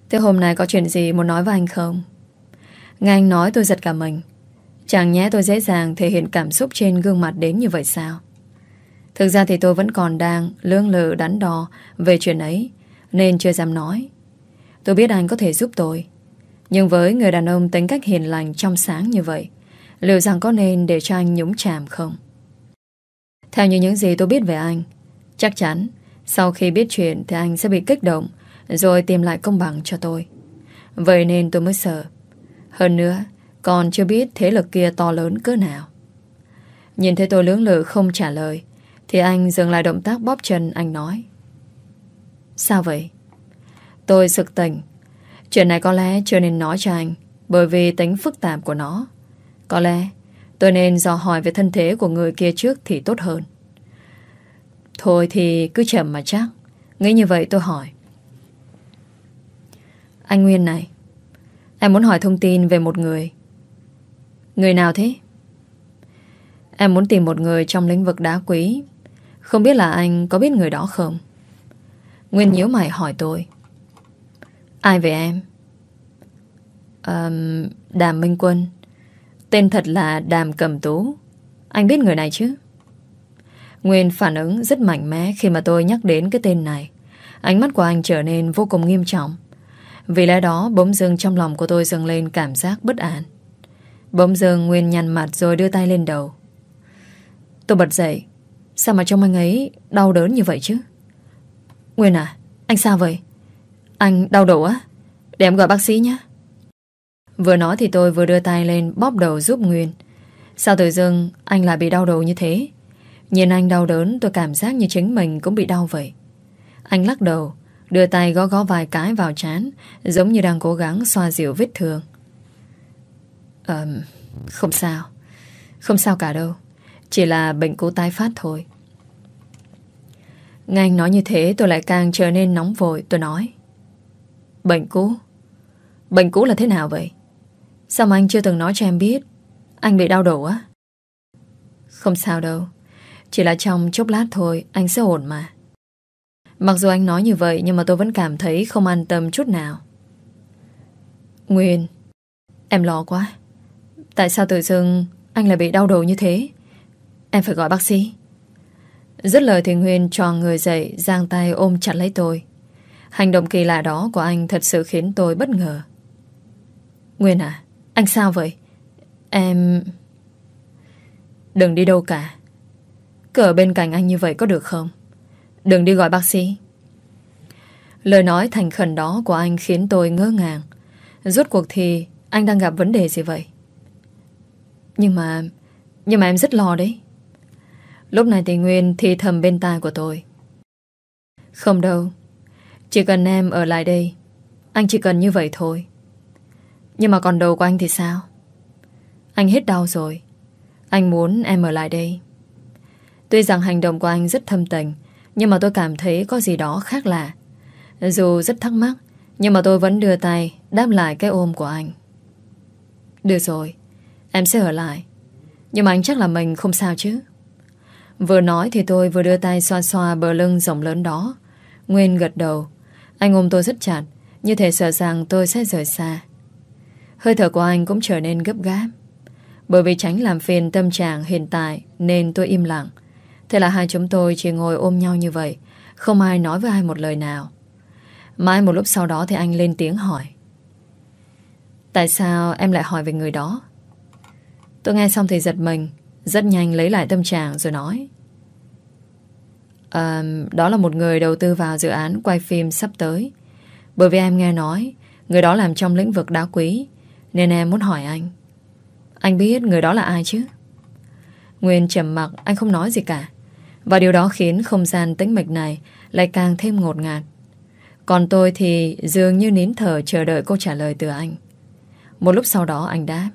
Speaker 1: Thế hôm nay có chuyện gì muốn nói với anh không? Nghe anh nói tôi giật cả mình Chẳng nhẽ tôi dễ dàng thể hiện cảm xúc trên gương mặt đến như vậy sao? Thực ra thì tôi vẫn còn đang lương lự đắn đo về chuyện ấy, nên chưa dám nói. Tôi biết anh có thể giúp tôi. Nhưng với người đàn ông tính cách hiền lành trong sáng như vậy, liệu rằng có nên để cho anh nhúng chàm không? Theo như những gì tôi biết về anh, chắc chắn sau khi biết chuyện thì anh sẽ bị kích động rồi tìm lại công bằng cho tôi. Vậy nên tôi mới sợ. Hơn nữa, còn chưa biết thế lực kia to lớn cỡ nào Nhìn thấy tôi lưỡng lự không trả lời Thì anh dừng lại động tác bóp chân Anh nói Sao vậy Tôi sực tỉnh Chuyện này có lẽ chưa nên nói cho anh Bởi vì tính phức tạp của nó có lẽ tôi nên dò hỏi về thân thế của người kia trước thì tốt hơn. Thôi thì cứ chậm mà chắc. Nghĩ như vậy tôi hỏi. Anh Nguyên này Em muốn hỏi thông tin về một người. Người nào thế? Em muốn tìm một người trong lĩnh vực đá quý. Không biết là anh có biết người đó không? Nguyên nhíu mày hỏi tôi. Ai về em? Um, Đàm Minh Quân. Tên thật là Đàm Cầm Tú Anh biết người này chứ? Nguyên phản ứng rất mạnh mẽ khi mà tôi nhắc đến cái tên này. Ánh mắt của anh trở nên vô cùng nghiêm trọng. Vì lẽ đó, bỗng dưng trong lòng của tôi dâng lên cảm giác bất an. Bỗng dưng Nguyên nhăn mặt rồi đưa tay lên đầu Tôi bật dậy Sao mà trông anh ấy đau đớn như vậy chứ Nguyên à Anh sao vậy Anh đau đầu á Để em gọi bác sĩ nhé Vừa nói thì tôi vừa đưa tay lên bóp đầu giúp Nguyên. Sao tự dưng anh lại bị đau đầu như thế? Nhìn anh đau đớn tôi cảm giác như chính mình cũng bị đau vậy. Anh lắc đầu Đưa tay gõ gõ vài cái vào chán Giống như đang cố gắng xoa dịu vết thương. Ờ, không sao. Không sao cả đâu. Chỉ là bệnh cũ tái phát thôi. Nghe anh nói như thế tôi lại càng trở nên nóng vội Tôi nói. Bệnh cũ? Bệnh cũ là thế nào vậy? Sao mà anh chưa từng nói cho em biết? Anh bị đau đầu á. Không sao đâu. Chỉ là trong chốc lát thôi, Anh sẽ ổn mà. Mặc dù anh nói như vậy, Nhưng mà tôi vẫn cảm thấy không an tâm chút nào. Nguyên, Em lo quá. Tại sao tự dưng anh lại bị đau đầu như thế? Em phải gọi bác sĩ. Dứt lời thì Nguyên tròn người dậy, Giang tay ôm chặt lấy tôi. Hành động kỳ lạ đó của anh Thật sự khiến tôi bất ngờ. Nguyên à anh sao vậy? Em Đừng đi đâu cả. Cứ ở bên cạnh anh như vậy có được không? Đừng đi gọi bác sĩ. Lời nói thành khẩn đó của anh Khiến tôi ngỡ ngàng. Rốt cuộc thì anh đang gặp vấn đề gì vậy? Nhưng mà Nhưng mà em rất lo đấy. Lúc này thì Nguyên thì thầm bên tai của tôi. Không đâu. Chỉ cần em ở lại đây, Anh chỉ cần như vậy thôi. Nhưng mà còn đầu của anh thì sao? Anh hết đau rồi. Anh muốn em ở lại đây. Tuy rằng hành động của anh rất thâm tình Nhưng mà tôi cảm thấy có gì đó khác lạ. Dù rất thắc mắc Nhưng mà tôi vẫn đưa tay Đáp lại cái ôm của anh. Được rồi Em sẽ ở lại. Nhưng mà anh chắc là mình không sao chứ. Vừa nói thì tôi vừa đưa tay xoa xoa bờ lưng rộng lớn đó. Nguyên gật đầu. Anh ôm tôi rất chặt, như thể sợ rằng tôi sẽ rời xa. Hơi thở của anh cũng trở nên gấp gáp. Bởi vì tránh làm phiền tâm trạng hiện tại nên tôi im lặng. Thế là hai chúng tôi chỉ ngồi ôm nhau như vậy, không ai nói với ai một lời nào. Mãi một lúc sau đó thì anh lên tiếng hỏi. Tại sao em lại hỏi về người đó? Tôi nghe xong thì giật mình, rất nhanh lấy lại tâm trạng rồi nói à, Đó là một người đầu tư vào dự án quay phim sắp tới Bởi vì em nghe nói Người đó làm trong lĩnh vực đá quý nên em muốn hỏi anh. Anh biết người đó là ai chứ? Nguyên trầm mặc, anh không nói gì cả. Và điều đó khiến không gian tĩnh mịch này Lại càng thêm ngột ngạt. Còn tôi thì dường như nín thở Chờ đợi câu trả lời từ anh. Một lúc sau đó anh đáp.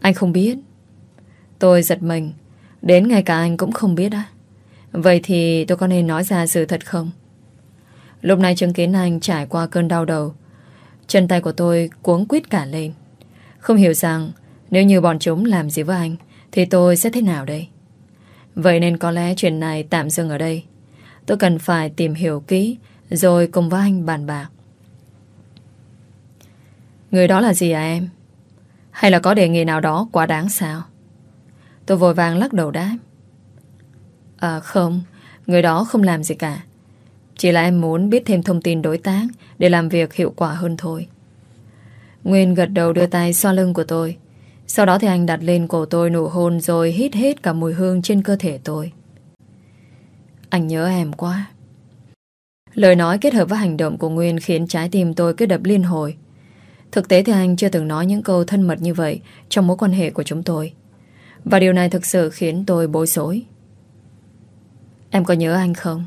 Speaker 1: Anh không biết. Tôi giật mình. Đến ngay cả anh cũng không biết á. Vậy thì tôi có nên nói ra sự thật không? Lúc này chứng kiến anh trải qua cơn đau đầu Chân tay của tôi cuống quýt cả lên. Không hiểu rằng Nếu như bọn chúng làm gì với anh, Thì tôi sẽ thế nào đây? Vậy nên có lẽ chuyện này tạm dừng ở đây. Tôi cần phải tìm hiểu kỹ, Rồi cùng với anh bàn bạc. Người đó là gì à em? Hay là có đề nghị nào đó quá đáng sao? Tôi vội vàng lắc đầu đáp. À không, Người đó không làm gì cả. Chỉ là em muốn biết thêm thông tin đối tác Để làm việc hiệu quả hơn thôi. Nguyên gật đầu đưa tay xoa lưng của tôi. Sau đó thì anh đặt lên cổ tôi nụ hôn Rồi hít hết cả mùi hương trên cơ thể tôi. Anh nhớ em quá. Lời nói kết hợp với hành động của Nguyên Khiến trái tim tôi cứ đập liên hồi. Thực tế thì anh chưa từng nói những câu thân mật như vậy Trong mối quan hệ của chúng tôi. Và điều này thực sự khiến tôi bối rối. Em có nhớ anh không?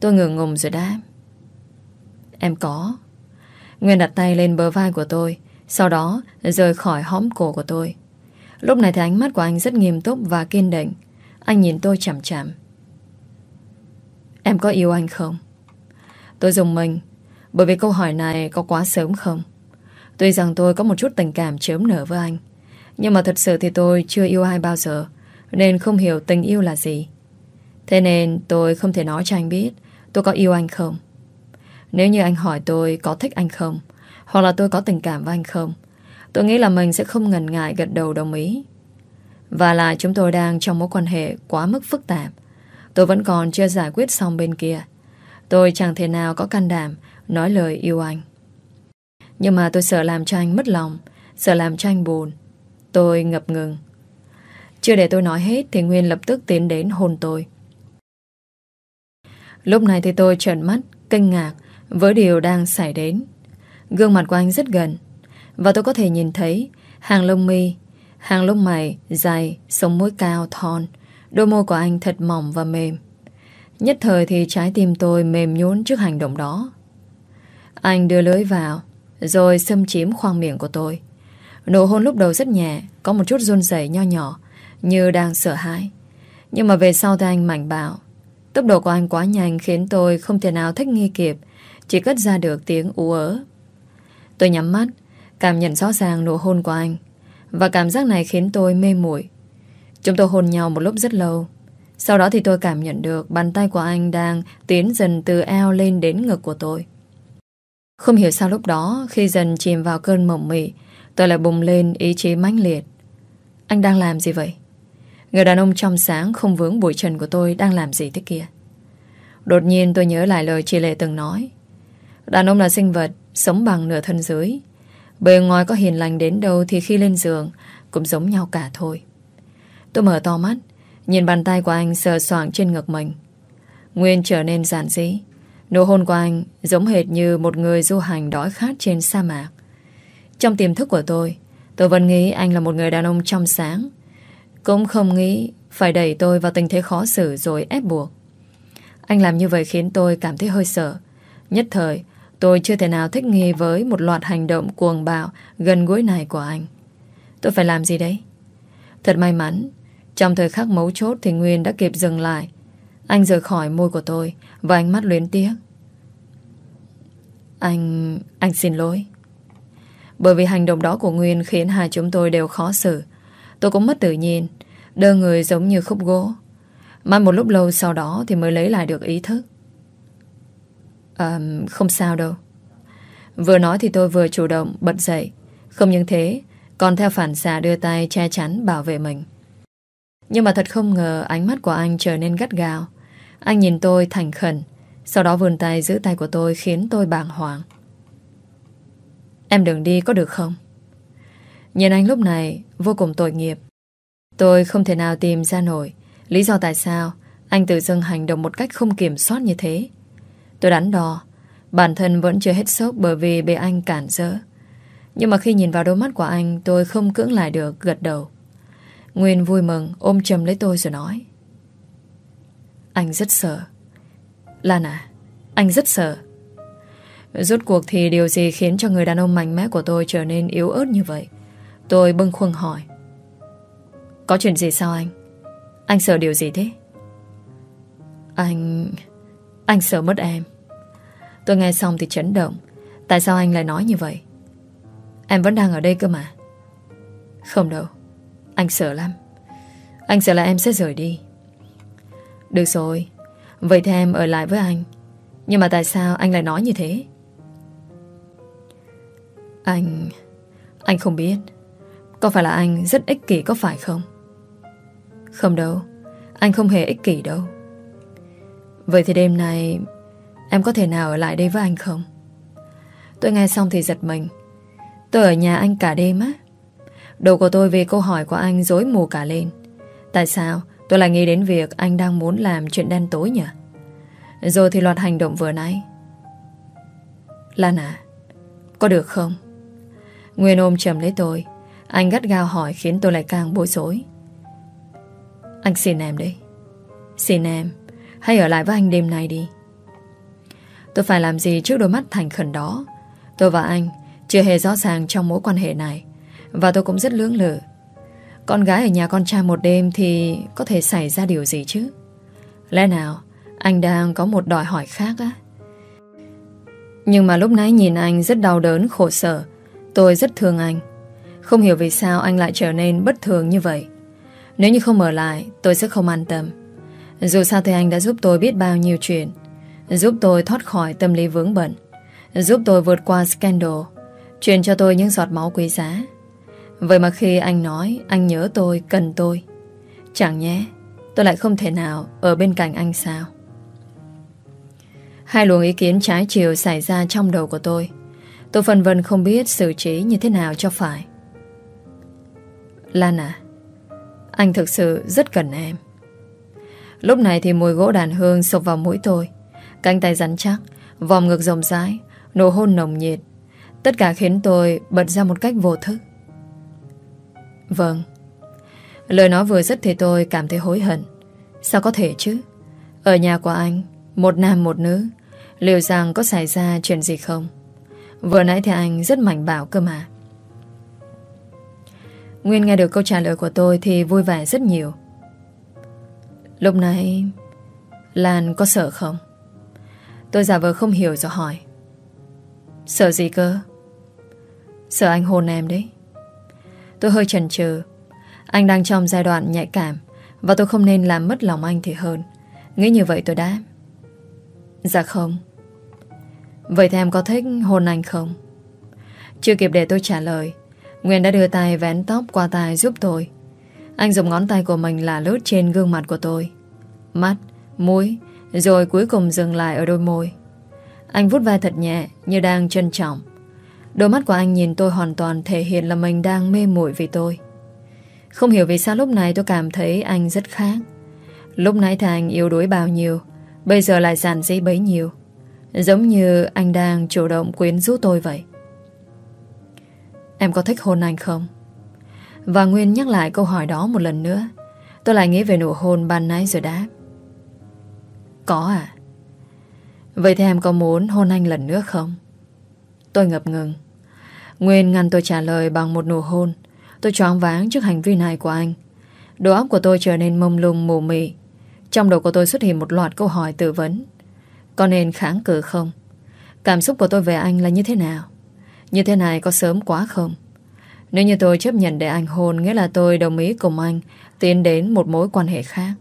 Speaker 1: Tôi ngừng ngùng rồi đáp. Em có. Nguyên đặt tay lên bờ vai của tôi, Sau đó rời khỏi hõm cổ của tôi. Lúc này thì ánh mắt của anh rất nghiêm túc và kiên định. Anh nhìn tôi chằm chằm. Em có yêu anh không? Tôi dùng mình, Bởi vì câu hỏi này có quá sớm không? Tuy rằng tôi có một chút tình cảm chớm nở với anh, nhưng mà thật sự thì tôi chưa yêu ai bao giờ, Nên không hiểu tình yêu là gì. Thế nên tôi không thể nói cho anh biết Tôi có yêu anh không? Nếu như anh hỏi tôi có thích anh không, Hoặc là tôi có tình cảm với anh không, Tôi nghĩ là mình sẽ không ngần ngại gật đầu đồng ý. Và là chúng tôi đang trong mối quan hệ quá mức phức tạp. Tôi vẫn còn chưa giải quyết xong bên kia. Tôi chẳng thể nào có can đảm Nói lời yêu anh. Nhưng mà tôi sợ làm cho anh mất lòng, Sợ làm cho anh buồn. Tôi ngập ngừng. Chưa để tôi nói hết thì Nguyên lập tức tiến đến hôn tôi. Lúc này thì tôi trợn mắt, kinh ngạc với điều đang xảy đến. Gương mặt của anh rất gần và tôi có thể nhìn thấy hàng lông mi, hàng lông mày dài, sống mũi cao, thon. Đôi môi của anh thật mỏng và mềm. Nhất thời thì trái tim tôi mềm nhún trước hành động đó. Anh đưa lưới vào, rồi xâm chiếm khoang miệng của tôi. Nụ hôn lúc đầu rất nhẹ Có một chút run rẩy nho nhỏ Như đang sợ hãi Nhưng mà về sau thì anh mạnh bạo Tốc độ của anh quá nhanh khiến tôi không thể nào thích nghi kịp, chỉ cất ra được tiếng ú ớ. Tôi nhắm mắt, cảm nhận rõ ràng nụ hôn của anh, và cảm giác này khiến tôi mê muội. Chúng tôi hôn nhau một lúc rất lâu. Sau đó thì tôi cảm nhận được bàn tay của anh đang tiến dần từ eo lên đến ngực của tôi. Không hiểu sao lúc đó, khi dần chìm vào cơn mộng mị, tôi lại bùng lên ý chí mãnh liệt. Anh đang làm gì vậy? Người đàn ông trong sáng không vướng bụi trần của tôi đang làm gì thế kia? Đột nhiên tôi nhớ lại lời chị Lệ từng nói. Đàn ông là sinh vật sống bằng nửa thân dưới. Bề ngoài có hiền lành đến đâu thì khi lên giường cũng giống nhau cả thôi. Tôi mở to mắt, nhìn bàn tay của anh sờ soạng trên ngực mình. Nguyên trở nên giản dĩ. Nụ hôn của anh giống hệt như một người du hành đói khát trên sa mạc. Trong tiềm thức của tôi, tôi vẫn nghĩ anh là một người đàn ông trong sáng. Cũng không nghĩ phải đẩy tôi vào tình thế khó xử rồi ép buộc. Anh làm như vậy khiến tôi cảm thấy hơi sợ. Nhất thời, tôi chưa thể nào thích nghi với một loạt hành động cuồng bạo gần gũi này của anh. Tôi phải làm gì đấy? Thật may mắn, trong thời khắc mấu chốt thì Nguyên đã kịp dừng lại. Anh rời khỏi môi của tôi và ánh mắt luyến tiếc. Anh... anh xin lỗi. Bởi vì hành động đó của Nguyên khiến hai chúng tôi đều khó xử. Tôi cũng mất tự nhiên, đơ người giống như khúc gỗ. mãi một lúc lâu sau đó thì mới lấy lại được ý thức. À, không sao đâu. Vừa nói thì tôi vừa chủ động bật dậy. Không những thế, còn theo phản xạ đưa tay che chắn bảo vệ mình. Nhưng mà thật không ngờ ánh mắt của anh trở nên gắt gao. Anh nhìn tôi thành khẩn, sau đó vươn tay giữ tay của tôi khiến tôi bàng hoàng. Em đừng đi có được không? Nhìn anh lúc này vô cùng tội nghiệp. Tôi không thể nào tìm ra nổi lý do tại sao anh tự dưng hành động một cách không kiểm soát như thế. Tôi đắn đo, bản thân vẫn chưa hết sốc bởi vì bị anh cản rỡ. Nhưng mà khi nhìn vào đôi mắt của anh tôi không cưỡng lại được gật đầu. Nguyên vui mừng ôm chầm lấy tôi rồi nói. Anh rất sợ. Lan à, anh rất sợ. Rốt cuộc thì điều gì khiến cho người đàn ông mạnh mẽ của tôi trở nên yếu ớt như vậy? Tôi bâng khuâng hỏi. Có chuyện gì sao anh? Anh sợ điều gì thế? Anh... Anh sợ mất em. Tôi nghe xong thì chấn động. Tại sao anh lại nói như vậy? Em vẫn đang ở đây cơ mà. Không đâu. Anh sợ lắm. Anh sợ là em sẽ rời đi. Được rồi. Vậy thì em ở lại với anh. Nhưng mà tại sao anh lại nói như thế? Anh... Anh không biết. Có phải là anh rất ích kỷ có phải không? Không đâu. Anh không hề ích kỷ đâu. Vậy thì đêm nay, Em có thể nào ở lại đây với anh không? Tôi nghe xong thì giật mình Tôi ở nhà anh cả đêm á Đầu của tôi vì câu hỏi của anh dối mù cả lên Tại sao tôi lại nghĩ đến việc anh đang muốn làm chuyện đen tối nhỉ? Rồi thì loạt hành động vừa nãy Lan à Có được không? Nguyên ôm chầm lấy tôi Anh gắt gao hỏi khiến tôi lại càng bối rối anh xin em đấy Xin em, Hãy ở lại với anh đêm nay đi. Tôi phải làm gì trước đôi mắt thành khẩn đó? Tôi và anh Chưa hề rõ ràng trong mối quan hệ này, Và tôi cũng rất lưỡng lự. Con gái ở nhà con trai một đêm Thì có thể xảy ra điều gì chứ? Lẽ nào Anh đang có một đòi hỏi khác á? Nhưng mà lúc nãy nhìn anh rất đau đớn, khổ sở. Tôi rất thương anh. Không hiểu vì sao anh lại trở nên bất thường như vậy. Nếu như không ở lại Tôi sẽ không an tâm. Dù sao thì anh đã giúp tôi biết bao nhiêu chuyện. Giúp tôi thoát khỏi tâm lý vướng bận. Giúp tôi vượt qua scandal. Truyền cho tôi những giọt máu quý giá. Vậy mà khi anh nói Anh nhớ tôi, cần tôi. Chẳng nhé Tôi lại không thể nào ở bên cạnh anh sao? Hai luồng ý kiến trái chiều xảy ra trong đầu của tôi. Tôi phần vân không biết xử trí như thế nào cho phải. Lan à anh thực sự rất cần em. Lúc này thì mùi gỗ đàn hương sộc vào mũi tôi. Cánh tay rắn chắc Vòng ngực rộng rãi, Nụ hôn nồng nhiệt. Tất cả khiến tôi bật ra một cách vô thức. Vâng. Lời nói vừa dứt thì tôi cảm thấy hối hận. Sao có thể chứ? Ở nhà của anh, Một nam một nữ, Liệu rằng có xảy ra chuyện gì không? Vừa nãy thì anh rất mạnh bảo cơ mà. Nguyên nghe được câu trả lời của tôi Thì vui vẻ rất nhiều Lúc nãy, Lan có sợ không? Tôi giả vờ không hiểu rồi hỏi. Sợ gì cơ? Sợ anh hôn em đấy. Tôi hơi chần chừ. Anh đang trong giai đoạn nhạy cảm và tôi không nên làm mất lòng anh thì hơn. Nghĩ như vậy tôi đáp. Dạ không. Vậy thì em có thích hôn anh không? Chưa kịp để tôi trả lời Nguyên đã đưa tay vén tóc qua tai giúp tôi. Anh dùng ngón tay của mình là lướt trên gương mặt của tôi. Mắt, mũi Rồi cuối cùng dừng lại ở đôi môi. Anh vút vai thật nhẹ Như đang trân trọng. Đôi mắt của anh nhìn tôi hoàn toàn thể hiện là mình đang mê muội vì tôi. Không hiểu vì sao lúc này tôi cảm thấy anh rất khác. Lúc nãy thì anh yếu đuối bao nhiêu Bây giờ lại giản dĩ bấy nhiêu. Giống như anh đang chủ động quyến rũ tôi vậy. Em có thích hôn anh không? Và Nguyên nhắc lại câu hỏi đó một lần nữa Tôi lại nghĩ về nụ hôn ban nãy rồi đáp Có à? Vậy thì em có muốn hôn anh lần nữa không? Tôi ngập ngừng Nguyên ngăn tôi trả lời bằng một nụ hôn Tôi choáng váng trước hành vi này của anh Đồ óc của tôi trở nên mông lung, mù mị Trong đầu của tôi xuất hiện một loạt câu hỏi tự vấn Có nên kháng cự không? Cảm xúc của tôi về anh là như thế nào? Như thế này có sớm quá không? Nếu như tôi chấp nhận để anh hôn, Nghĩa là tôi đồng ý cùng anh Tiến đến một mối quan hệ khác.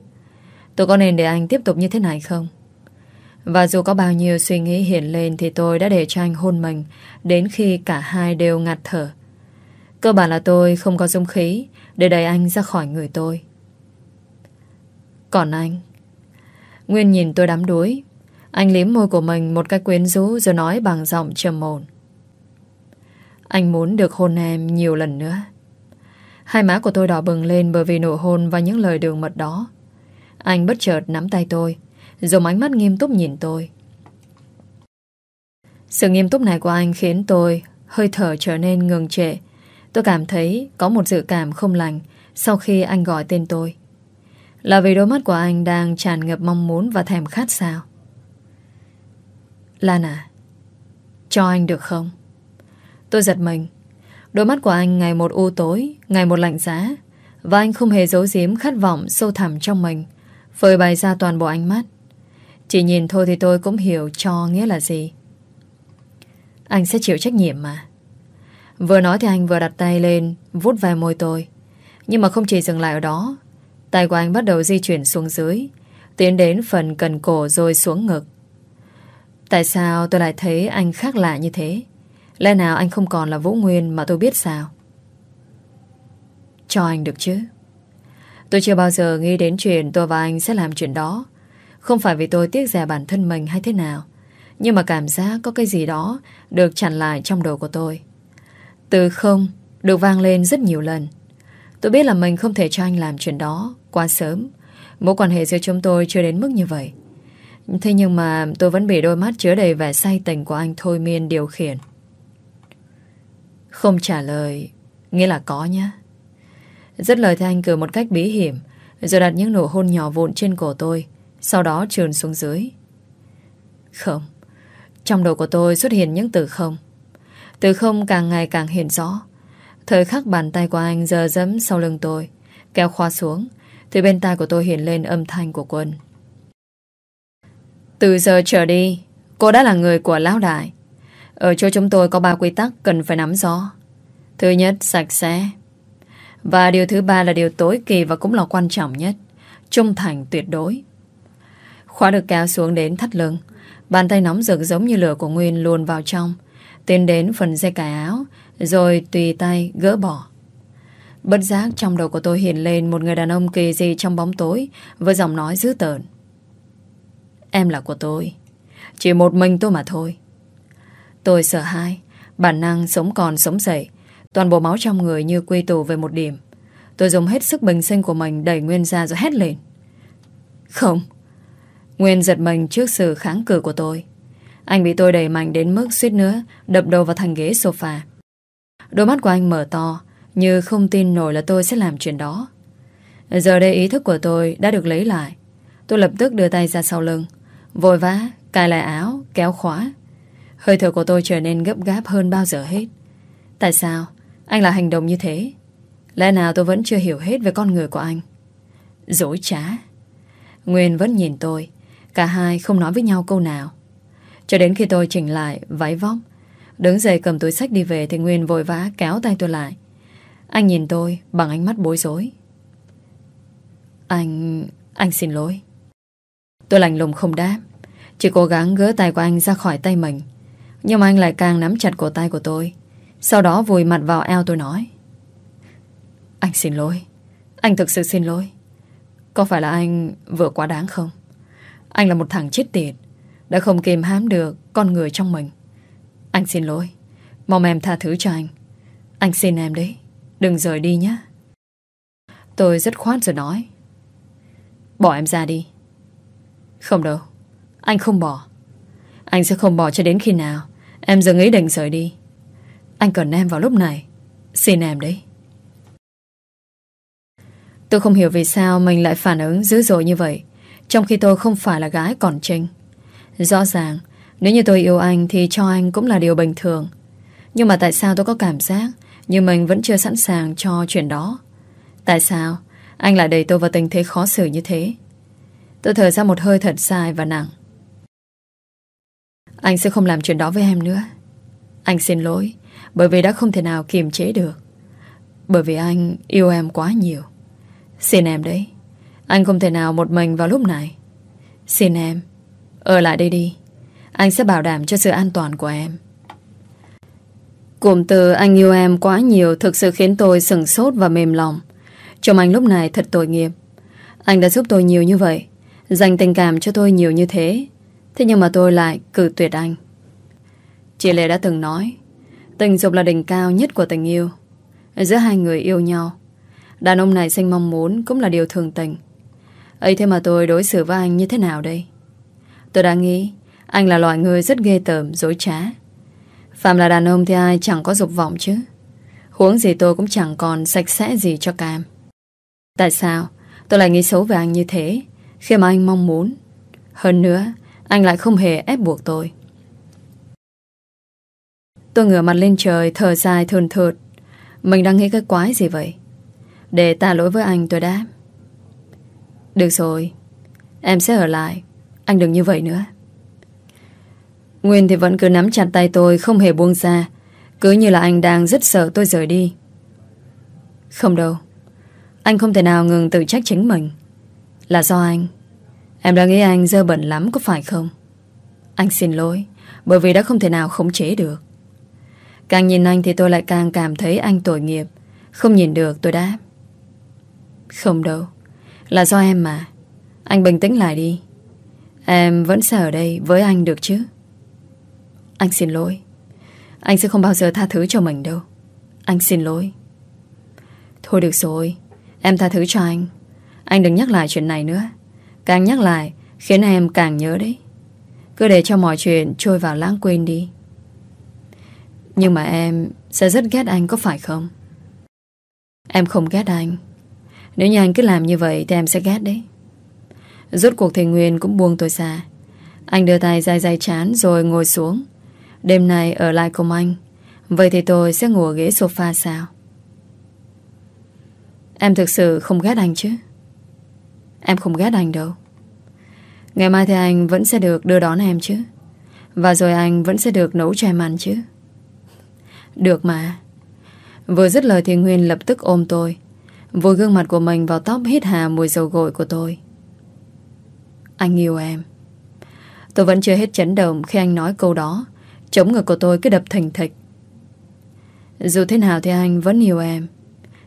Speaker 1: Tôi có nên để anh tiếp tục như thế này không? Và dù có bao nhiêu suy nghĩ hiện lên Thì tôi đã để cho anh hôn mình Đến khi cả hai đều ngạt thở. Cơ bản là tôi không có dung khí Để đẩy anh ra khỏi người tôi. Còn anh? Nguyên nhìn tôi đắm đuối. Anh liếm môi của mình một cách quyến rũ Rồi nói bằng giọng trầm ổn anh muốn được hôn em nhiều lần nữa. Hai má của tôi đỏ bừng lên Bởi vì nụ hôn và những lời đường mật đó. Anh bất chợt nắm tay tôi, Dùng ánh mắt nghiêm túc nhìn tôi. Sự nghiêm túc này của anh khiến tôi Hơi thở trở nên ngừng trệ. Tôi cảm thấy có một dự cảm không lành Sau khi anh gọi tên tôi. Là vì đôi mắt của anh đang tràn ngập mong muốn Và thèm khát sao? Lan à Cho anh được không? Tôi giật mình. Đôi mắt của anh ngày một u tối, Ngày một lạnh giá, Và anh không hề giấu giếm khát vọng sâu thẳm trong mình, Phơi bày ra toàn bộ ánh mắt. Chỉ nhìn thôi thì tôi cũng hiểu cho nghĩa là gì. Anh sẽ chịu trách nhiệm mà. Vừa nói thì anh vừa đặt tay lên Vút vai môi tôi. Nhưng mà không chỉ dừng lại ở đó, Tay của anh bắt đầu di chuyển xuống dưới, Tiến đến phần cần cổ rồi xuống ngực. Tại sao tôi lại thấy anh khác lạ như thế? Lẽ nào anh không còn là Vũ Nguyên mà tôi biết sao? Cho anh được chứ? Tôi chưa bao giờ nghĩ đến chuyện tôi và anh sẽ làm chuyện đó. Không phải vì tôi tiếc rẻ bản thân mình hay thế nào. Nhưng mà cảm giác có cái gì đó được chặn lại trong đầu của tôi. Từ không được vang lên rất nhiều lần. Tôi biết là mình không thể cho anh làm chuyện đó quá sớm. Mối quan hệ giữa chúng tôi chưa đến mức như vậy. Thế nhưng mà tôi vẫn bị đôi mắt chứa đầy vẻ say tình của anh thôi miên điều khiển. Không trả lời, Nghĩa là có nhá. Rất lời thì anh cười một cách bí hiểm, Rồi đặt những nụ hôn nhỏ vụn trên cổ tôi, Sau đó trườn xuống dưới. Không, Trong đầu của tôi xuất hiện những từ không. Từ không càng ngày càng hiện rõ. Thời khắc bàn tay của anh giờ dẫm sau lưng tôi, Kéo khoa xuống, Thì bên tai của tôi hiện lên âm thanh của quân. Từ giờ trở đi, Cô đã là người của Lão Đại ở chỗ chúng tôi có ba quy tắc cần phải nắm rõ. Thứ nhất, sạch sẽ. Và điều thứ ba là điều tối kỳ và cũng là quan trọng nhất. Trung thành tuyệt đối. Khóa được kéo xuống đến thắt lưng. Bàn tay nóng rực giống như lửa của Nguyên luồn vào trong. Tiến đến phần dây cài áo. Rồi tùy tay gỡ bỏ. Bất giác trong đầu của tôi hiện lên một người đàn ông kỳ dị trong bóng tối với giọng nói dữ tợn. Em là của tôi. Chỉ một mình tôi mà thôi. Tôi sợ hãi. Bản năng sống còn sống dậy. Toàn bộ máu trong người như quy tụ về một điểm. Tôi dùng hết sức bình sinh của mình Đẩy Nguyên ra rồi hét lên. Không. Nguyên giật mình trước sự kháng cự của tôi. Anh bị tôi đẩy mạnh đến mức suýt nữa Đập đầu vào thành ghế sofa. Đôi mắt của anh mở to Như không tin nổi là tôi sẽ làm chuyện đó. Giờ đây ý thức của tôi Đã được lấy lại. Tôi lập tức đưa tay ra sau lưng Vội vã, cài lại áo, kéo khóa. Hơi thở của tôi trở nên gấp gáp hơn bao giờ hết. Tại sao anh lại hành động như thế? Lẽ nào tôi vẫn chưa hiểu hết về con người của anh? Dối trá. Nguyên vẫn nhìn tôi. Cả hai không nói với nhau câu nào Cho đến khi tôi chỉnh lại, váy vóc, Đứng dậy cầm túi sách đi về Thì Nguyên vội vã kéo tay tôi lại Anh nhìn tôi bằng ánh mắt bối rối Anh... anh xin lỗi Tôi lạnh lùng không đáp, Chỉ cố gắng gỡ tay của anh ra khỏi tay mình nhưng mà anh lại càng nắm chặt cổ tay của tôi. Sau đó vùi mặt vào eo tôi nói, Anh xin lỗi. Anh thực sự xin lỗi. Có phải là anh vừa quá đáng không? Anh là một thằng chết tiệt, Đã không kìm hám được con người trong mình. Anh xin lỗi. Mong em tha thứ cho anh. Anh xin em đấy. Đừng rời đi nhé. Tôi rất khoát rồi nói, Bỏ em ra đi. Không đâu. Anh không bỏ. Anh sẽ không bỏ cho đến khi nào Em dừng ý định rời đi. Anh cần em vào lúc này. Xin em đấy. Tôi không hiểu vì sao mình lại phản ứng dữ dội như vậy, Trong khi tôi không phải là gái còn trinh. Rõ ràng, Nếu như tôi yêu anh thì cho anh cũng là điều bình thường. Nhưng mà tại sao tôi có cảm giác Như mình vẫn chưa sẵn sàng cho chuyện đó? Tại sao Anh lại đẩy tôi vào tình thế khó xử như thế? Tôi thở ra một hơi thật dài và nặng. Anh sẽ không làm chuyện đó với em nữa. Anh xin lỗi, Bởi vì đã không thể nào kiềm chế được. Bởi vì anh yêu em quá nhiều. Xin em đấy. Anh không thể nào một mình vào lúc này. Xin em, Ở lại đây đi. Anh sẽ bảo đảm cho sự an toàn của em. Cụm từ anh yêu em quá nhiều Thực sự khiến tôi sừng sốt và mềm lòng. Chồng anh lúc này thật tội nghiệp. Anh đã giúp tôi nhiều như vậy. Dành tình cảm cho tôi nhiều như thế Thế nhưng mà tôi lại cử tuyệt anh. Chị Lê đã từng nói Tình dục là đỉnh cao nhất của tình yêu. Giữa hai người yêu nhau Đàn ông này sinh mong muốn Cũng là điều thường tình. Ấy thế mà tôi đối xử với anh như thế nào đây? Tôi đã nghĩ Anh là loại người rất ghê tởm, dối trá. Phạm là đàn ông thì ai chẳng có dục vọng chứ? Huống gì tôi cũng chẳng còn sạch sẽ gì cho cam. Tại sao tôi lại nghĩ xấu về anh như thế Khi mà anh mong muốn? Hơn nữa anh lại không hề ép buộc tôi. Tôi ngửa mặt lên trời, Thở dài thườn thượt. Mình đang nghĩ cái quái gì vậy? Để tạ lỗi với anh, tôi đáp. Được rồi, Em sẽ ở lại. Anh đừng như vậy nữa. Nguyên thì vẫn cứ nắm chặt tay tôi, Không hề buông ra. Cứ như là anh đang rất sợ tôi rời đi. Không đâu. Anh không thể nào ngừng tự trách chính mình. Là do anh. Em đã nghĩ anh dơ bẩn lắm có phải không? Anh xin lỗi, Bởi vì đã không thể nào khống chế được. Càng nhìn anh thì tôi lại càng cảm thấy anh tội nghiệp. Không nhìn được, tôi đáp. Không đâu, Là do em mà. Anh bình tĩnh lại đi. Em vẫn sẽ ở đây với anh được chứ? Anh xin lỗi. Anh sẽ không bao giờ tha thứ cho mình đâu. Anh xin lỗi. Thôi được rồi, Em tha thứ cho anh. Anh đừng nhắc lại chuyện này nữa. Càng nhắc lại, Khiến em càng nhớ đấy. Cứ để cho mọi chuyện trôi vào lãng quên đi. Nhưng mà em Sẽ rất ghét anh có phải không? Em không ghét anh. Nếu như anh cứ làm như vậy Thì em sẽ ghét đấy. Rốt cuộc thì Nguyên cũng buông tôi xa Anh đưa tay dài dài chán rồi ngồi xuống. Đêm nay ở lại cùng anh. Vậy thì tôi sẽ ngủ ở ghế sofa sao? Em thực sự không ghét anh chứ? Em không ghét anh đâu. Ngày mai thì anh vẫn sẽ được đưa đón em chứ. Và rồi anh vẫn sẽ được nấu cho em ăn chứ. Được mà. Vừa dứt lời thì Nguyên lập tức ôm tôi, Vùi gương mặt của mình vào tóc hít hà mùi dầu gội của tôi. Anh yêu em. Tôi vẫn chưa hết chấn động khi anh nói câu đó. Chống ngực của tôi cứ đập thình thịch. Dù thế nào thì anh vẫn yêu em.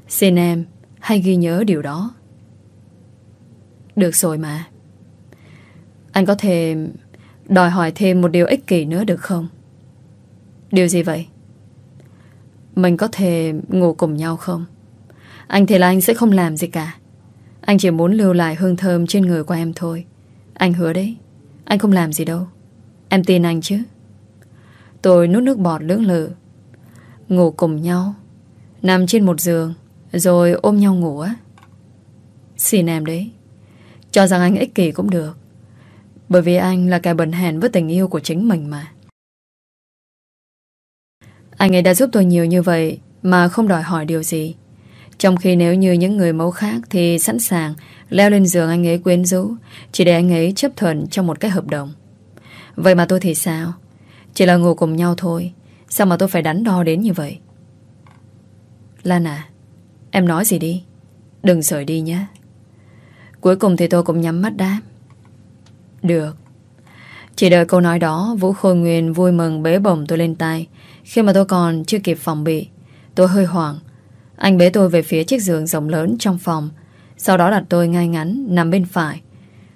Speaker 1: Xin em Hãy ghi nhớ điều đó. Được rồi mà. Anh có thể Đòi hỏi thêm một điều ích kỷ nữa được không? Điều gì vậy? Mình có thể ngủ cùng nhau không? Anh thì là anh sẽ không làm gì cả. Anh chỉ muốn lưu lại hương thơm trên người của em thôi. Anh hứa đấy. Anh không làm gì đâu. Em tin anh chứ? Tôi nuốt nước bọt lưỡng lự. Ngủ cùng nhau. Nằm trên một giường, Rồi ôm nhau ngủ á. Xin em đấy. Cho rằng anh ích kỷ cũng được. Bởi vì anh là kẻ bẩn hèn với tình yêu của chính mình mà. Anh ấy đã giúp tôi nhiều như vậy Mà không đòi hỏi điều gì. Trong khi nếu như những người mẫu khác Thì sẵn sàng Leo lên giường anh ấy quyến rũ, Chỉ để anh ấy chấp thuận trong một cái hợp đồng. Vậy mà tôi thì sao? Chỉ là ngủ cùng nhau thôi. Sao mà tôi phải đắn đo đến như vậy? Lan à Em nói gì đi? Đừng rời đi nhé. Cuối cùng thì tôi cũng nhắm mắt đáp. Được. Chỉ đợi câu nói đó, Vũ Khôi Nguyên vui mừng bế bổng tôi lên tay. Khi mà tôi còn chưa kịp phòng bị, Tôi hơi hoảng. Anh bế tôi về phía chiếc giường rộng lớn trong phòng. Sau đó đặt tôi ngay ngắn, Nằm bên phải.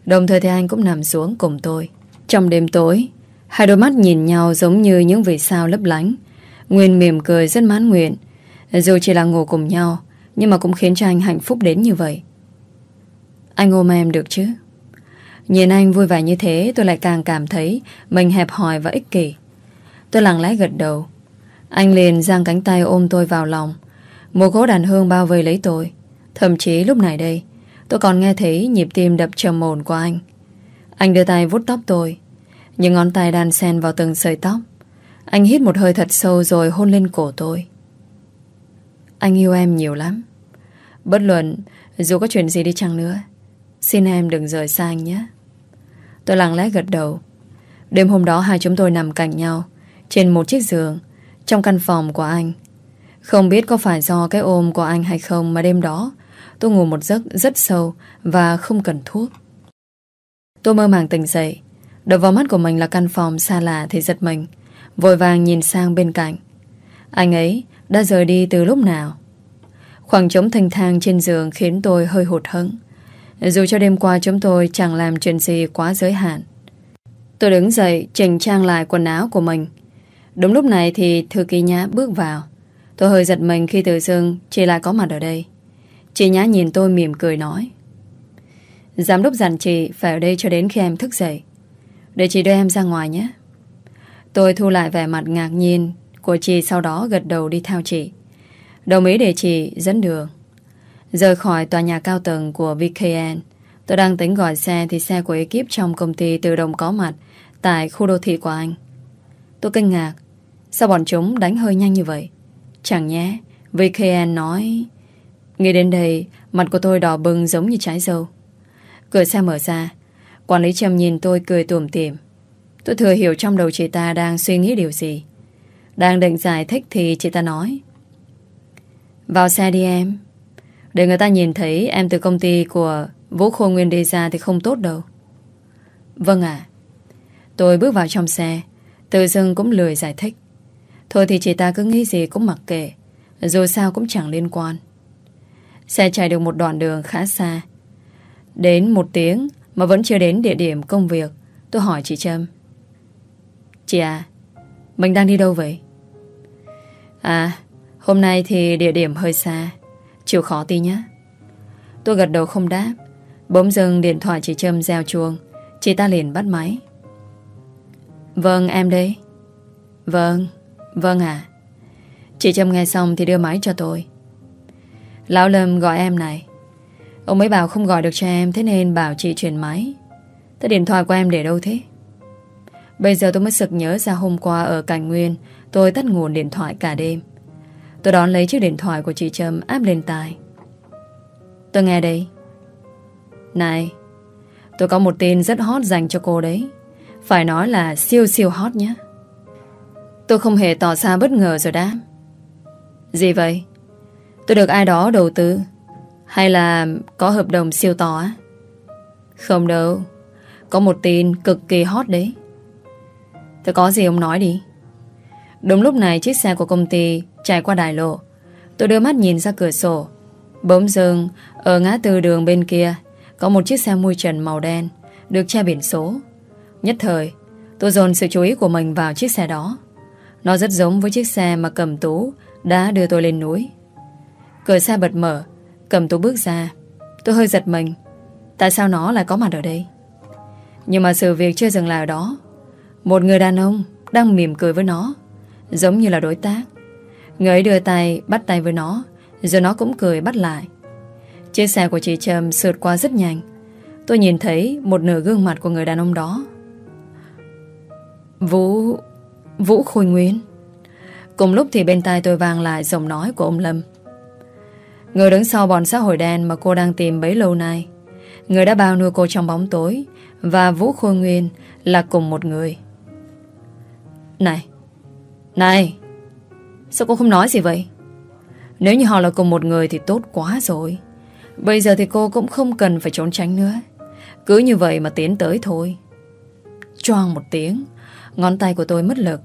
Speaker 1: Đồng thời thì anh cũng nằm xuống cùng tôi. Trong đêm tối, Hai đôi mắt nhìn nhau giống như những vì sao lấp lánh. Nguyên mỉm cười rất mãn nguyện. Dù chỉ là ngủ cùng nhau, Nhưng mà cũng khiến cho anh hạnh phúc đến như vậy. Anh ôm em được chứ? Nhìn anh vui vẻ như thế, Tôi lại càng cảm thấy Mình hẹp hòi và ích kỷ. Tôi lặng lẽ gật đầu. Anh liền giang cánh tay ôm tôi vào lòng. Một gỗ đàn hương bao vây lấy tôi. Thậm chí lúc này đây, Tôi còn nghe thấy nhịp tim đập trầm ổn của anh. Anh đưa tay vút tóc tôi. Những ngón tay đan xen vào từng sợi tóc. Anh hít một hơi thật sâu rồi hôn lên cổ tôi. Anh yêu em nhiều lắm. Bất luận, Dù có chuyện gì đi chăng nữa Xin em đừng rời xa anh nhé. Tôi lặng lẽ gật đầu. Đêm hôm đó hai chúng tôi nằm cạnh nhau, Trên một chiếc giường, Trong căn phòng của anh. Không biết có phải do cái ôm của anh hay không Mà đêm đó, tôi ngủ một giấc rất sâu Và không cần thuốc. Tôi mơ màng tỉnh dậy, Đập vào mắt của mình là căn phòng xa lạ thì giật mình, Vội vàng nhìn sang bên cạnh. Anh ấy đã rời đi từ lúc nào? Khoảng trống thanh thang trên giường Khiến tôi hơi hụt hẫng. Dù cho đêm qua chúng tôi chẳng làm chuyện gì quá giới hạn. Tôi đứng dậy, Chỉnh trang lại quần áo của mình. Đúng lúc này thì thư ký nhã bước vào. Tôi hơi giật mình khi tự dưng Chị lại có mặt ở đây. Chị nhã nhìn tôi mỉm cười nói, Giám đốc dặn chị phải ở đây cho đến khi em thức dậy. Để chị đưa em ra ngoài nhé. Tôi thu lại vẻ mặt ngạc nhiên Của chị sau đó gật đầu đi theo chị. Đồng ý để chị dẫn đường. Rời khỏi tòa nhà cao tầng của VKN Tôi đang tính gọi xe Thì xe của ekip trong công ty tự động có mặt Tại khu đô thị của anh Tôi kinh ngạc, Sao bọn chúng đánh hơi nhanh như vậy Chẳng nhé VKN nói, Nghĩ đến đây, Mặt của tôi đỏ bừng giống như trái dâu Cửa xe mở ra, Quản lý Trầm nhìn tôi cười tủm tỉm. Tôi thừa hiểu trong đầu chị ta đang suy nghĩ điều gì. Đang định giải thích thì chị ta nói. Vào xe đi em. Để người ta nhìn thấy em từ công ty của Vũ Khôi Nguyên đi ra thì không tốt đâu. Vâng ạ. Tôi bước vào trong xe. Tự dưng cũng lười giải thích. Thôi thì chị ta cứ nghĩ gì cũng mặc kệ. Dù sao cũng chẳng liên quan. Xe chạy được một đoạn đường khá xa. Đến một tiếng mà vẫn chưa đến địa điểm công việc, Tôi hỏi chị Trâm Chị à Mình đang đi đâu vậy À Hôm nay thì địa điểm hơi xa Chịu khó tí nhé. Tôi gật đầu không đáp. Bỗng dưng điện thoại chị Trâm gieo chuông. Chị ta liền bắt máy. Vâng em đây. Vâng Vâng à Chị Trâm nghe xong thì đưa máy cho tôi. Lão Lâm gọi em này. Ông ấy bảo không gọi được cho em, Thế nên bảo chị chuyển máy. Thế điện thoại của em để đâu thế? Bây giờ tôi mới sực nhớ ra hôm qua Ở Cảnh Nguyên, Tôi tắt nguồn điện thoại cả đêm. Tôi đón lấy chiếc điện thoại của chị Trâm áp lên tai Tôi nghe đây Này, Tôi có một tin rất hot dành cho cô đấy Phải nói là siêu siêu hot nhé Tôi không hề tỏ ra bất ngờ rồi đáp Gì vậy Tôi được ai đó đầu tư hay là có hợp đồng siêu to á? Không đâu. Có một tin cực kỳ hot đấy. tôi có gì ông nói đi. Đúng lúc này chiếc xe của công ty chạy qua đài lộ. Tôi đưa mắt nhìn ra cửa sổ. Bỗng dưng, ở ngã tư đường bên kia, có một chiếc xe mui trần màu đen, được che biển số. Nhất thời, tôi dồn sự chú ý của mình vào chiếc xe đó. Nó rất giống với chiếc xe mà cầm tú đã đưa tôi lên núi. Cửa xe bật mở, Cầm tú bước ra Tôi hơi giật mình Tại sao nó lại có mặt ở đây Nhưng mà sự việc chưa dừng lại ở đó Một người đàn ông đang mỉm cười với nó Giống như là đối tác Người ấy đưa tay, bắt tay với nó, Rồi nó cũng cười bắt lại. Chiếc xe của chị Trầm sượt qua rất nhanh. Tôi nhìn thấy một nửa gương mặt của người đàn ông đó. Vũ... Vũ Khôi Nguyên. Cùng lúc thì bên tai tôi vang lại giọng nói của ông Lâm. Người đứng sau bọn xã hội đen mà cô đang tìm bấy lâu nay. Người đã bao nuôi cô trong bóng tối, Và Vũ Khôi Nguyên là cùng một người. Này Này! Sao cô không nói gì vậy? Nếu như họ là cùng một người thì tốt quá rồi. Bây giờ thì cô cũng không cần phải trốn tránh nữa. Cứ như vậy mà tiến tới thôi. Choang một tiếng, Ngón tay của tôi mất lực.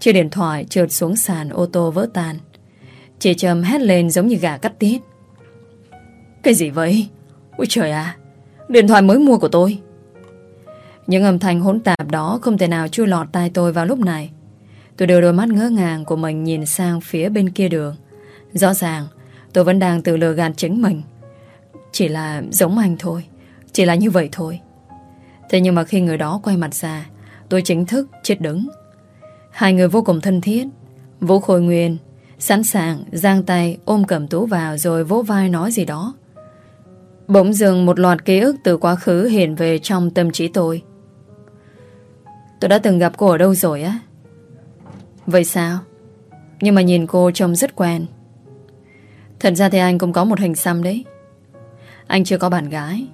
Speaker 1: Chiếc điện thoại trượt xuống sàn ô tô vỡ tan. Chị Trầm hét lên giống như gà cắt tiết Cái gì vậy? Ôi trời à Điện thoại mới mua của tôi. Những âm thanh hỗn tạp đó Không thể nào chui lọt tai tôi vào lúc này. Tôi đưa đôi mắt ngỡ ngàng của mình Nhìn sang phía bên kia đường. Rõ ràng, tôi vẫn đang tự lừa gạt chính mình. Chỉ là giống anh thôi, Chỉ là như vậy thôi. Thế nhưng mà khi người đó quay mặt ra, Tôi chính thức chết đứng. Hai người vô cùng thân thiết, Vũ Khôi Nguyên Sẵn sàng giang tay ôm cầm tú vào Rồi vỗ vai nói gì đó. Bỗng dừng một loạt ký ức từ quá khứ hiện về trong tâm trí tôi. Tôi đã từng gặp cô ở đâu rồi á? Vậy sao? Nhưng mà nhìn cô trông rất quen. Thật ra thì anh cũng có một hình xăm đấy. Anh chưa có bạn gái.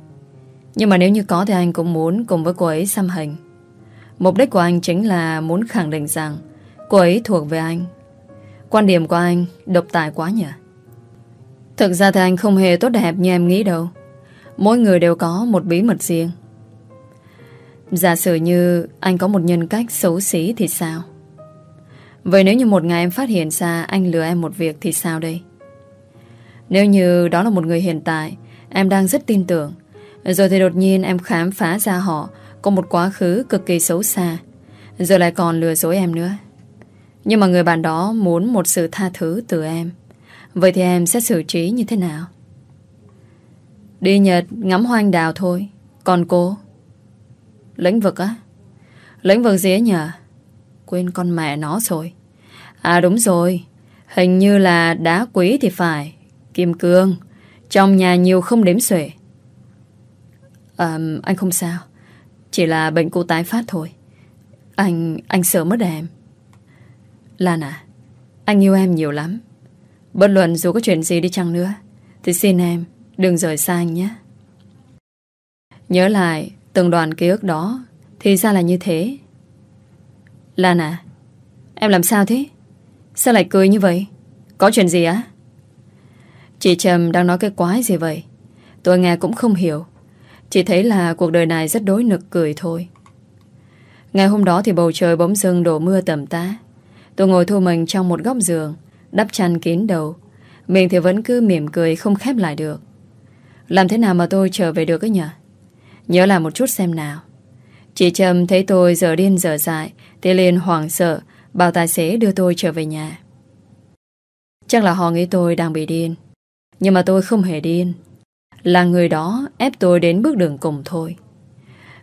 Speaker 1: Nhưng mà nếu như có thì anh cũng muốn cùng với cô ấy xăm hình. Mục đích của anh chính là muốn khẳng định rằng cô ấy thuộc về anh. Quan điểm của anh độc tài quá nhỉ? Thực ra thì anh không hề tốt đẹp như em nghĩ đâu. Mỗi người đều có một bí mật riêng Giả sử như Anh có một nhân cách xấu xí thì sao Vậy nếu như một ngày em phát hiện ra Anh lừa em một việc thì sao đây? Nếu như đó là một người hiện tại, Em đang rất tin tưởng. Rồi thì đột nhiên em khám phá ra họ, Có một quá khứ cực kỳ xấu xa. Rồi lại còn lừa dối em nữa. Nhưng mà người bạn đó Muốn một sự tha thứ từ em. Vậy thì em sẽ xử trí như thế nào? Đi Nhật ngắm hoang đào thôi. Còn cô? Lĩnh vực á? Lĩnh vực gì ấy nhờ? Quên con mẹ nó rồi. À đúng rồi. Hình như là đá quý thì phải Kim cương. Trong nhà nhiều không đếm xuể. À, Anh không sao. Chỉ là bệnh cô tái phát thôi. Anh anh sợ mất em Lan à Anh yêu em nhiều lắm. Bất luận dù có chuyện gì đi chăng nữa Thì xin em Đừng rời xa anh nhé. Nhớ lại từng đoàn ký ức đó Thì ra là như thế. Lan à Em làm sao thế? Sao lại cười như vậy? Có chuyện gì á? Chị Trầm đang nói cái quái gì vậy? Tôi nghe cũng không hiểu. Chỉ thấy là cuộc đời này rất đối nực cười thôi. Ngày hôm đó thì bầu trời bỗng dưng đổ mưa tầm tá Tôi ngồi thu mình trong một góc giường, Đắp chăn kín đầu. Miệng thì vẫn cứ mỉm cười không khép lại được. Làm thế nào mà tôi trở về được ấy nhỉ? Nhớ lại một chút xem nào. Chị trầm thấy tôi giờ điên giờ dại, Thì liền hoảng sợ Bảo tài xế đưa tôi trở về nhà. Chắc là họ nghĩ tôi đang bị điên, Nhưng mà tôi không hề điên. Là người đó ép tôi đến bước đường cùng thôi.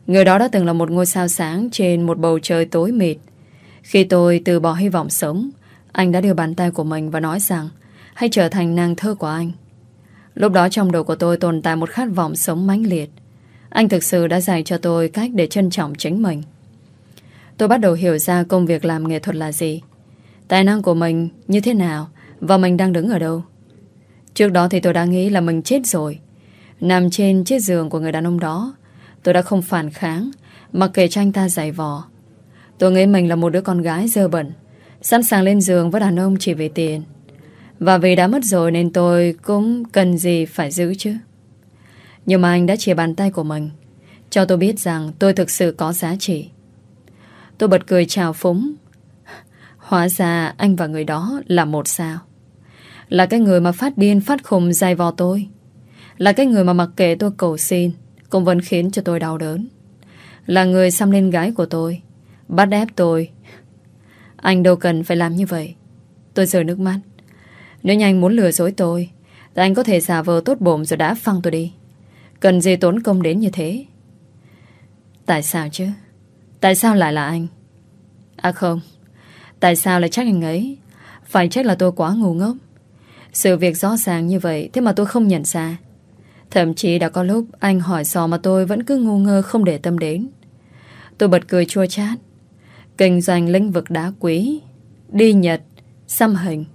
Speaker 1: Người đó đã từng là một ngôi sao sáng Trên một bầu trời tối mịt. Khi tôi từ bỏ hy vọng sống, Anh đã đưa bàn tay của mình và nói rằng, Hãy trở thành nàng thơ của anh. Lúc đó trong đầu của tôi tồn tại một khát vọng sống mãnh liệt. Anh thực sự đã dạy cho tôi cách để trân trọng chính mình. Tôi bắt đầu hiểu ra công việc làm nghệ thuật là gì. Tài năng của mình như thế nào và mình đang đứng ở đâu. Trước đó thì tôi đã nghĩ là mình chết rồi. Nằm trên chiếc giường của người đàn ông đó, tôi đã không phản kháng, mặc kệ cho anh ta giày vò. Tôi nghĩ mình là một đứa con gái dơ bẩn, sẵn sàng lên giường với đàn ông chỉ vì tiền. Và vì đã mất rồi nên tôi cũng cần gì phải giữ chứ. Nhưng mà anh đã chia bàn tay của mình cho tôi biết rằng tôi thực sự có giá trị. Tôi bật cười chào phúng. Hóa ra anh và người đó là một sao. Là cái người mà phát điên, phát khùng dày vò tôi. Là cái người mà mặc kệ tôi cầu xin, cũng vẫn khiến cho tôi đau đớn. Là người xăm lên gái của tôi. Bắt ép tôi. Anh đâu cần phải làm như vậy. Tôi rời nước mắt. Nếu như anh muốn lừa dối tôi, Thì anh có thể giả vờ tốt bụng rồi đã phăng tôi đi Cần gì tốn công đến như thế Tại sao chứ Tại sao lại là anh À không Tại sao lại trách anh ấy Phải trách là tôi quá ngu ngốc Sự việc rõ ràng như vậy Thế mà tôi không nhận ra Thậm chí đã có lúc anh hỏi sò mà tôi vẫn cứ ngu ngơ không để tâm đến. Tôi bật cười chua chát. Kinh doanh lĩnh vực đá quý, đi Nhật, xăm hình.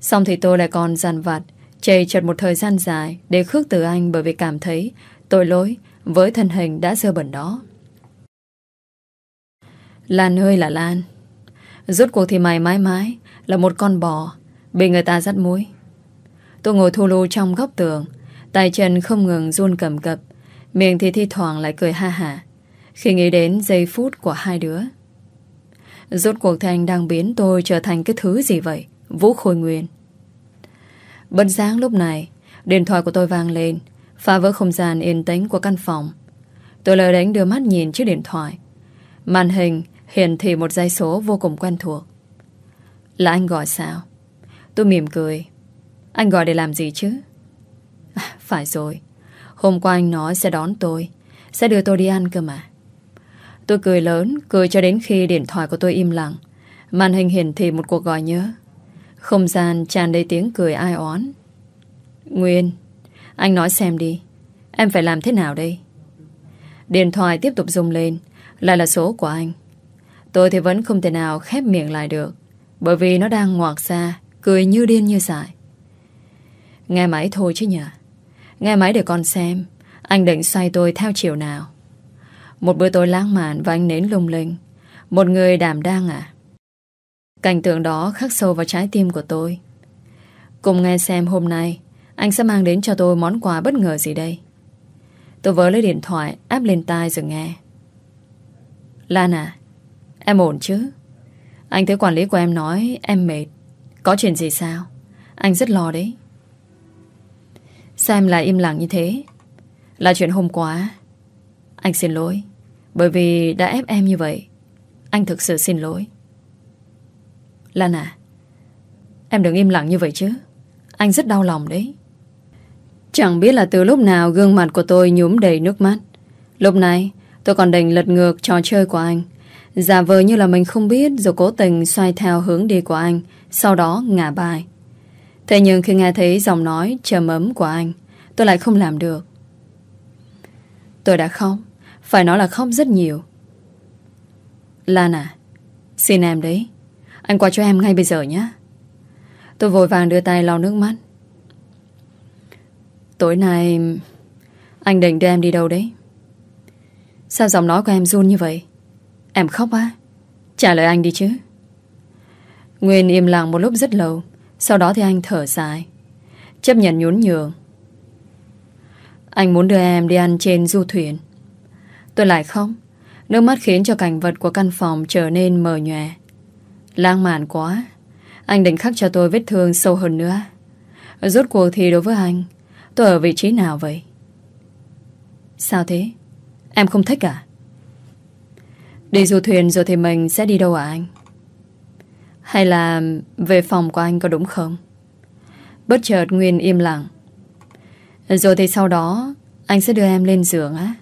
Speaker 1: Xong thì tôi lại còn dằn vặt Chây chật một thời gian dài Để khước từ anh bởi vì cảm thấy Tội lỗi với thân hình đã dơ bẩn đó. Lan ơi là Lan. Rốt cuộc thì mày mãi mãi là một con bò bị người ta dắt muối. Tôi ngồi thu lưu trong góc tường, tay chân không ngừng run cầm cập, miệng thì thi thoảng lại cười ha hả khi nghĩ đến giây phút của hai đứa. Rốt cuộc Thành đang biến tôi trở thành cái thứ gì vậy? Vũ Khôi Nguyên. Bận sáng lúc này, điện thoại của tôi vang lên, phá vỡ không gian yên tĩnh của căn phòng. Tôi lời đánh đưa mắt nhìn chiếc điện thoại. Màn hình hiển thị một dây số vô cùng quen thuộc. Là anh gọi sao? Tôi mỉm cười. Anh gọi để làm gì chứ? À, phải rồi. Hôm qua anh nói sẽ đón tôi, sẽ đưa tôi đi ăn cơ mà. Tôi cười lớn, cười cho đến khi điện thoại của tôi im lặng. Màn hình hiển thị một cuộc gọi nhớ. Không gian tràn đầy tiếng cười ai oán. Nguyên, anh nói xem đi. Em phải làm thế nào đây? Điện thoại tiếp tục rung lên. Lại là số của anh. Tôi thì vẫn không thể nào khép miệng lại được. Bởi vì nó đang ngoạc ra, cười như điên như dại. Nghe máy thôi chứ nhờ. Nghe máy để con xem. Anh định xoay tôi theo chiều nào. Một bữa tối lãng mạn và anh nến lung linh. Một người đảm đang à? Cảnh tượng đó khắc sâu vào trái tim của tôi. Cùng nghe xem hôm nay anh sẽ mang đến cho tôi món quà bất ngờ gì đây. Tôi vớ lấy điện thoại áp lên tai rồi nghe. Lan à, em ổn chứ? Anh thấy quản lý của em nói em mệt. Có chuyện gì sao? Anh rất lo đấy. Sao em lại im lặng như thế? Là chuyện hôm qua. Anh xin lỗi. Bởi vì đã ép em như vậy. Anh thực sự xin lỗi. Lan à, em đừng im lặng như vậy chứ. Anh rất đau lòng đấy. Chẳng biết là từ lúc nào gương mặt của tôi nhúm đầy nước mắt. Lúc này, tôi còn định lật ngược trò chơi của anh. Giả vờ như là mình không biết rồi cố tình xoay theo hướng đi của anh, sau đó ngả bài. Thế nhưng khi nghe thấy giọng nói trầm ấm của anh, tôi lại không làm được. Tôi đã khóc, phải nói là khóc rất nhiều. Lan à, xin em đấy. Anh qua cho em ngay bây giờ nhé. Tôi vội vàng đưa tay lau nước mắt. Tối nay Anh định đưa em đi đâu đấy Sao giọng nói của em run như vậy Em khóc á. Trả lời anh đi chứ. Nguyên im lặng một lúc rất lâu, Sau đó thì anh thở dài. Chấp nhận nhún nhường. Anh muốn đưa em đi ăn trên du thuyền. Tôi lại khóc. Nước mắt khiến cho cảnh vật của căn phòng trở nên mờ nhòe. Lãng mạn quá. Anh định khắc cho tôi vết thương sâu hơn nữa. Rốt cuộc thì đối với anh, Tôi ở vị trí nào vậy? Sao thế? Em không thích à? Đi du thuyền rồi thì mình sẽ đi đâu à anh? Hay là về phòng của anh có đúng không? Bất chợt Nguyên im lặng. Rồi thì sau đó, anh sẽ đưa em lên giường á.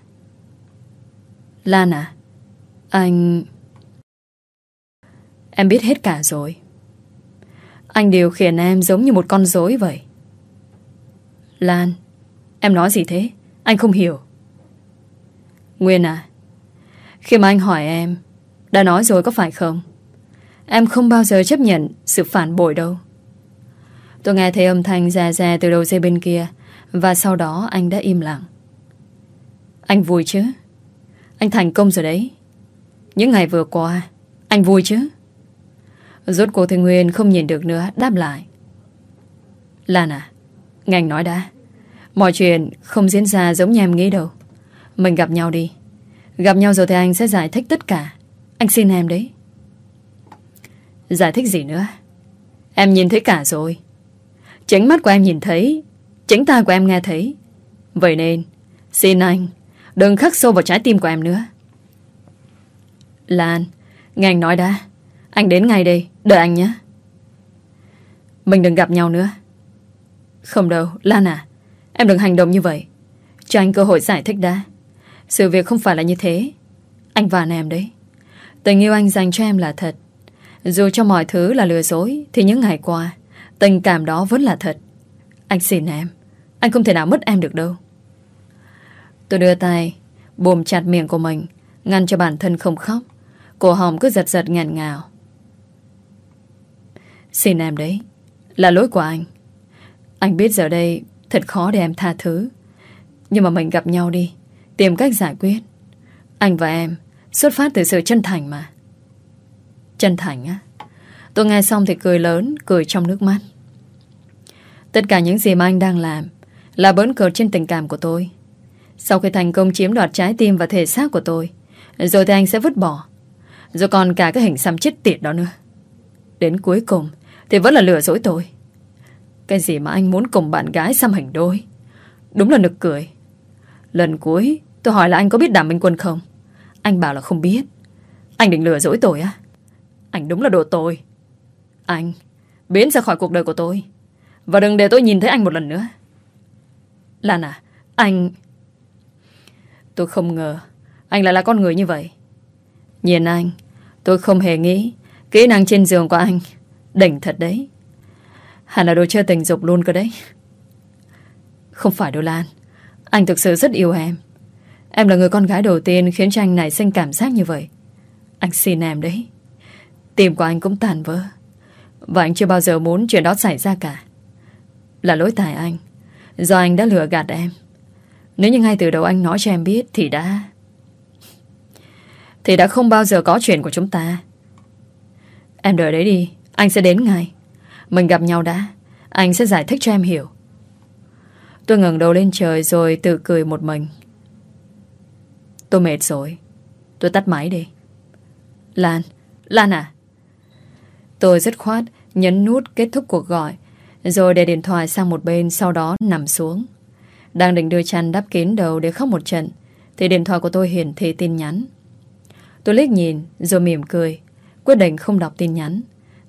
Speaker 1: Lan à? Anh... Em biết hết cả rồi. Anh điều khiển em giống như một con rối vậy. Lan, Em nói gì thế Anh không hiểu Nguyên à khi mà anh hỏi em, Đã nói rồi có phải không? Em không bao giờ chấp nhận sự phản bội đâu. Tôi nghe thấy âm thanh già già từ đầu dây bên kia, Và sau đó anh đã im lặng. Anh vui chứ? Anh thành công rồi đấy. Những ngày vừa qua, Anh vui chứ? Rốt cuộc thì Nguyên không nhìn được nữa, Đáp lại. Lan à Ngành nói đã. Mọi chuyện không diễn ra giống như em nghĩ đâu. Mình gặp nhau đi. Gặp nhau rồi thì anh sẽ giải thích tất cả. Anh xin em đấy. Giải thích gì nữa? Em nhìn thấy cả rồi. Chính mắt của em nhìn thấy Chính tai của em nghe thấy. Vậy nên Xin anh Đừng khắc sâu vào trái tim của em nữa. Lan Nghe anh nói đã. Anh đến ngay đây Đợi anh nhé. Mình đừng gặp nhau nữa. Không đâu, Lan à. Em đừng hành động như vậy. Cho anh cơ hội giải thích đã. Sự việc không phải là như thế. Anh và em đấy. Tình yêu anh dành cho em là thật. Dù cho mọi thứ là lừa dối, Thì những ngày qua, Tình cảm đó vẫn là thật. Anh xin em. Anh không thể nào mất em được đâu. Tôi đưa tay Bùm chặt miệng của mình, Ngăn cho bản thân không khóc. Cổ họng cứ giật giật ngàn ngào. Xin em đấy. Là lỗi của anh. Anh biết giờ đây thật khó để em tha thứ. Nhưng mà mình gặp nhau đi. Tìm cách giải quyết. Anh và em, xuất phát từ sự chân thành mà. Chân thành á? Tôi nghe xong thì cười lớn, Cười trong nước mắt. Tất cả những gì mà anh đang làm Là bỡn cợt trên tình cảm của tôi. Sau khi thành công chiếm đoạt trái tim và thể xác của tôi, Rồi thì anh sẽ vứt bỏ. Rồi còn cả cái hình xăm chết tiệt đó nữa. Đến cuối cùng Thì vẫn là lừa dối tôi. Cái gì mà anh muốn cùng bạn gái xăm hình đôi? Đúng là nực cười. Lần cuối tôi hỏi là anh có biết Đàm Minh Quân không? Anh bảo là không biết. Anh định lừa dối tôi á? Anh đúng là đồ tôi Anh, biến ra khỏi cuộc đời của tôi. Và đừng để tôi nhìn thấy anh một lần nữa. Lan à Anh Tôi không ngờ Anh lại là con người như vậy. Nhìn anh, Tôi không hề nghĩ Kỹ năng trên giường của anh Đỉnh thật đấy. Hẳn là đồ chơi tình dục luôn cơ đấy. Không phải đâu Lan. Anh thực sự rất yêu em. Em là người con gái đầu tiên khiến cho anh này sinh cảm giác như vậy. Anh xin em đấy. Tim của anh cũng tàn vỡ. Và anh chưa bao giờ muốn chuyện đó xảy ra cả. Là lỗi tại anh. Do anh đã lừa gạt em. Nếu như ngay từ đầu anh nói cho em biết Thì đã Thì đã không bao giờ có chuyện của chúng ta. Em đợi đấy đi. Anh sẽ đến ngay. Mình gặp nhau đã. Anh sẽ giải thích cho em hiểu. Tôi ngẩng đầu lên trời rồi tự cười một mình. Tôi mệt rồi. Tôi tắt máy đi. Lan Lan à? Tôi rất khoát Nhấn nút kết thúc cuộc gọi, Rồi để điện thoại sang một bên, Sau đó nằm xuống. Đang định đưa chăn đắp kín đầu để khóc một trận, Thì điện thoại của tôi hiển thị tin nhắn. Tôi liếc nhìn, Rồi mỉm cười, Quyết định không đọc tin nhắn.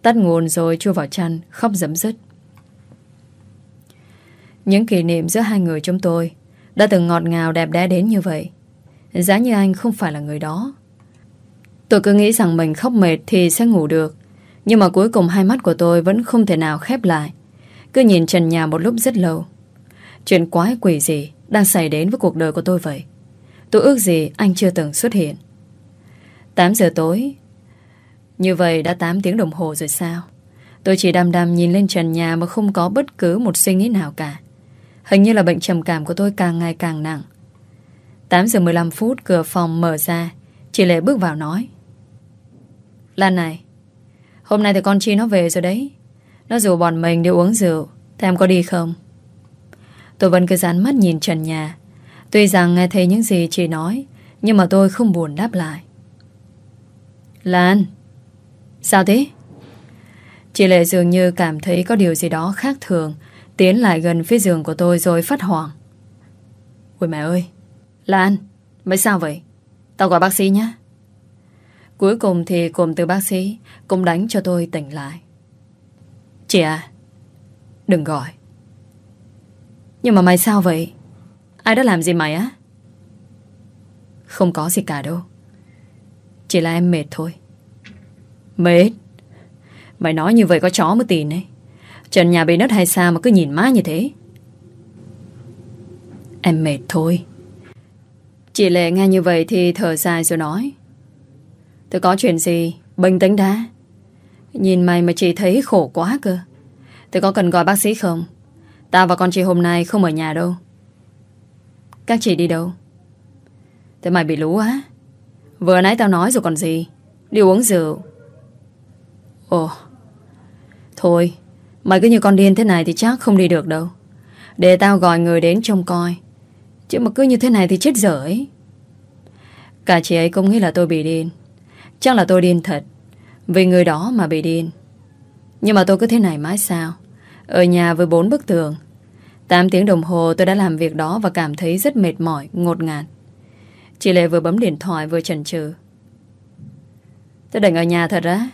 Speaker 1: Tắt nguồn rồi chui vào chăn, Khóc dấm dứt Những kỷ niệm giữa hai người chúng tôi Đã từng ngọt ngào đẹp đẽ đến như vậy. Giá như anh không phải là người đó. Tôi cứ nghĩ rằng mình khóc mệt Thì sẽ ngủ được. Nhưng mà cuối cùng hai mắt của tôi Vẫn không thể nào khép lại. Cứ nhìn trần nhà một lúc rất lâu. Chuyện quái quỷ gì Đang xảy đến với cuộc đời của tôi vậy? Tôi ước gì anh chưa từng xuất hiện. 8 giờ tối. Như vậy đã 8 tiếng đồng hồ rồi sao? Tôi chỉ đam đam nhìn lên trần nhà Mà không có bất cứ một suy nghĩ nào cả. Hình như là bệnh trầm cảm của tôi càng ngày càng nặng. 8 giờ 15 phút, cửa phòng mở ra. Chị Lệ bước vào nói, Lan này, Hôm nay thì con Chi nó về rồi đấy. Nó rủ bọn mình đi uống rượu. Thế em có đi không? Tôi vẫn cứ dán mắt nhìn trần nhà. Tuy rằng nghe thấy những gì chị nói, Nhưng mà tôi không buồn đáp lại. Lan, Sao thế? Chị Lệ dường như cảm thấy có điều gì đó khác thường, Tiến lại gần phía giường của tôi rồi phát hoảng. Ôi mẹ ơi Lan, mày sao vậy? Tao gọi bác sĩ nhé. Cuối cùng thì cùng từ bác sĩ cũng đánh cho tôi tỉnh lại. Chị à, đừng gọi. Nhưng mà mày sao vậy? Ai đã làm gì mày á? Không có gì cả đâu. Chỉ là em mệt thôi. Mệt? Mày nói như vậy có chó mới tin ấy. Trần nhà bị nứt hay sao mà cứ nhìn má như thế? Em mệt thôi. Chị Lệ nghe như vậy thì thở dài rồi nói. Tôi có chuyện gì? Bình tĩnh đã. Nhìn mày mà chị thấy khổ quá cơ. Tôi có cần gọi bác sĩ không? Tao và con chị hôm nay không ở nhà đâu. Các chị đi đâu? Thế mày bị lú á Vừa nãy tao nói rồi còn gì? Đi uống rượu. Ồ. Thôi, Mày cứ như con điên thế này thì chắc không đi được đâu. Để tao gọi người đến trông coi. Chứ mà cứ như thế này thì chết dở ấy. Cả chị ấy cũng nghĩ là tôi bị điên. Chắc là tôi điên thật Vì người đó mà bị điên. Nhưng mà tôi cứ thế này mãi sao? Ở nhà với bốn bức tường. 8 tiếng đồng hồ tôi đã làm việc đó Và cảm thấy rất mệt mỏi, ngột ngạt. Chị Lệ vừa bấm điện thoại vừa chần chừ. Tôi định ở nhà thật á.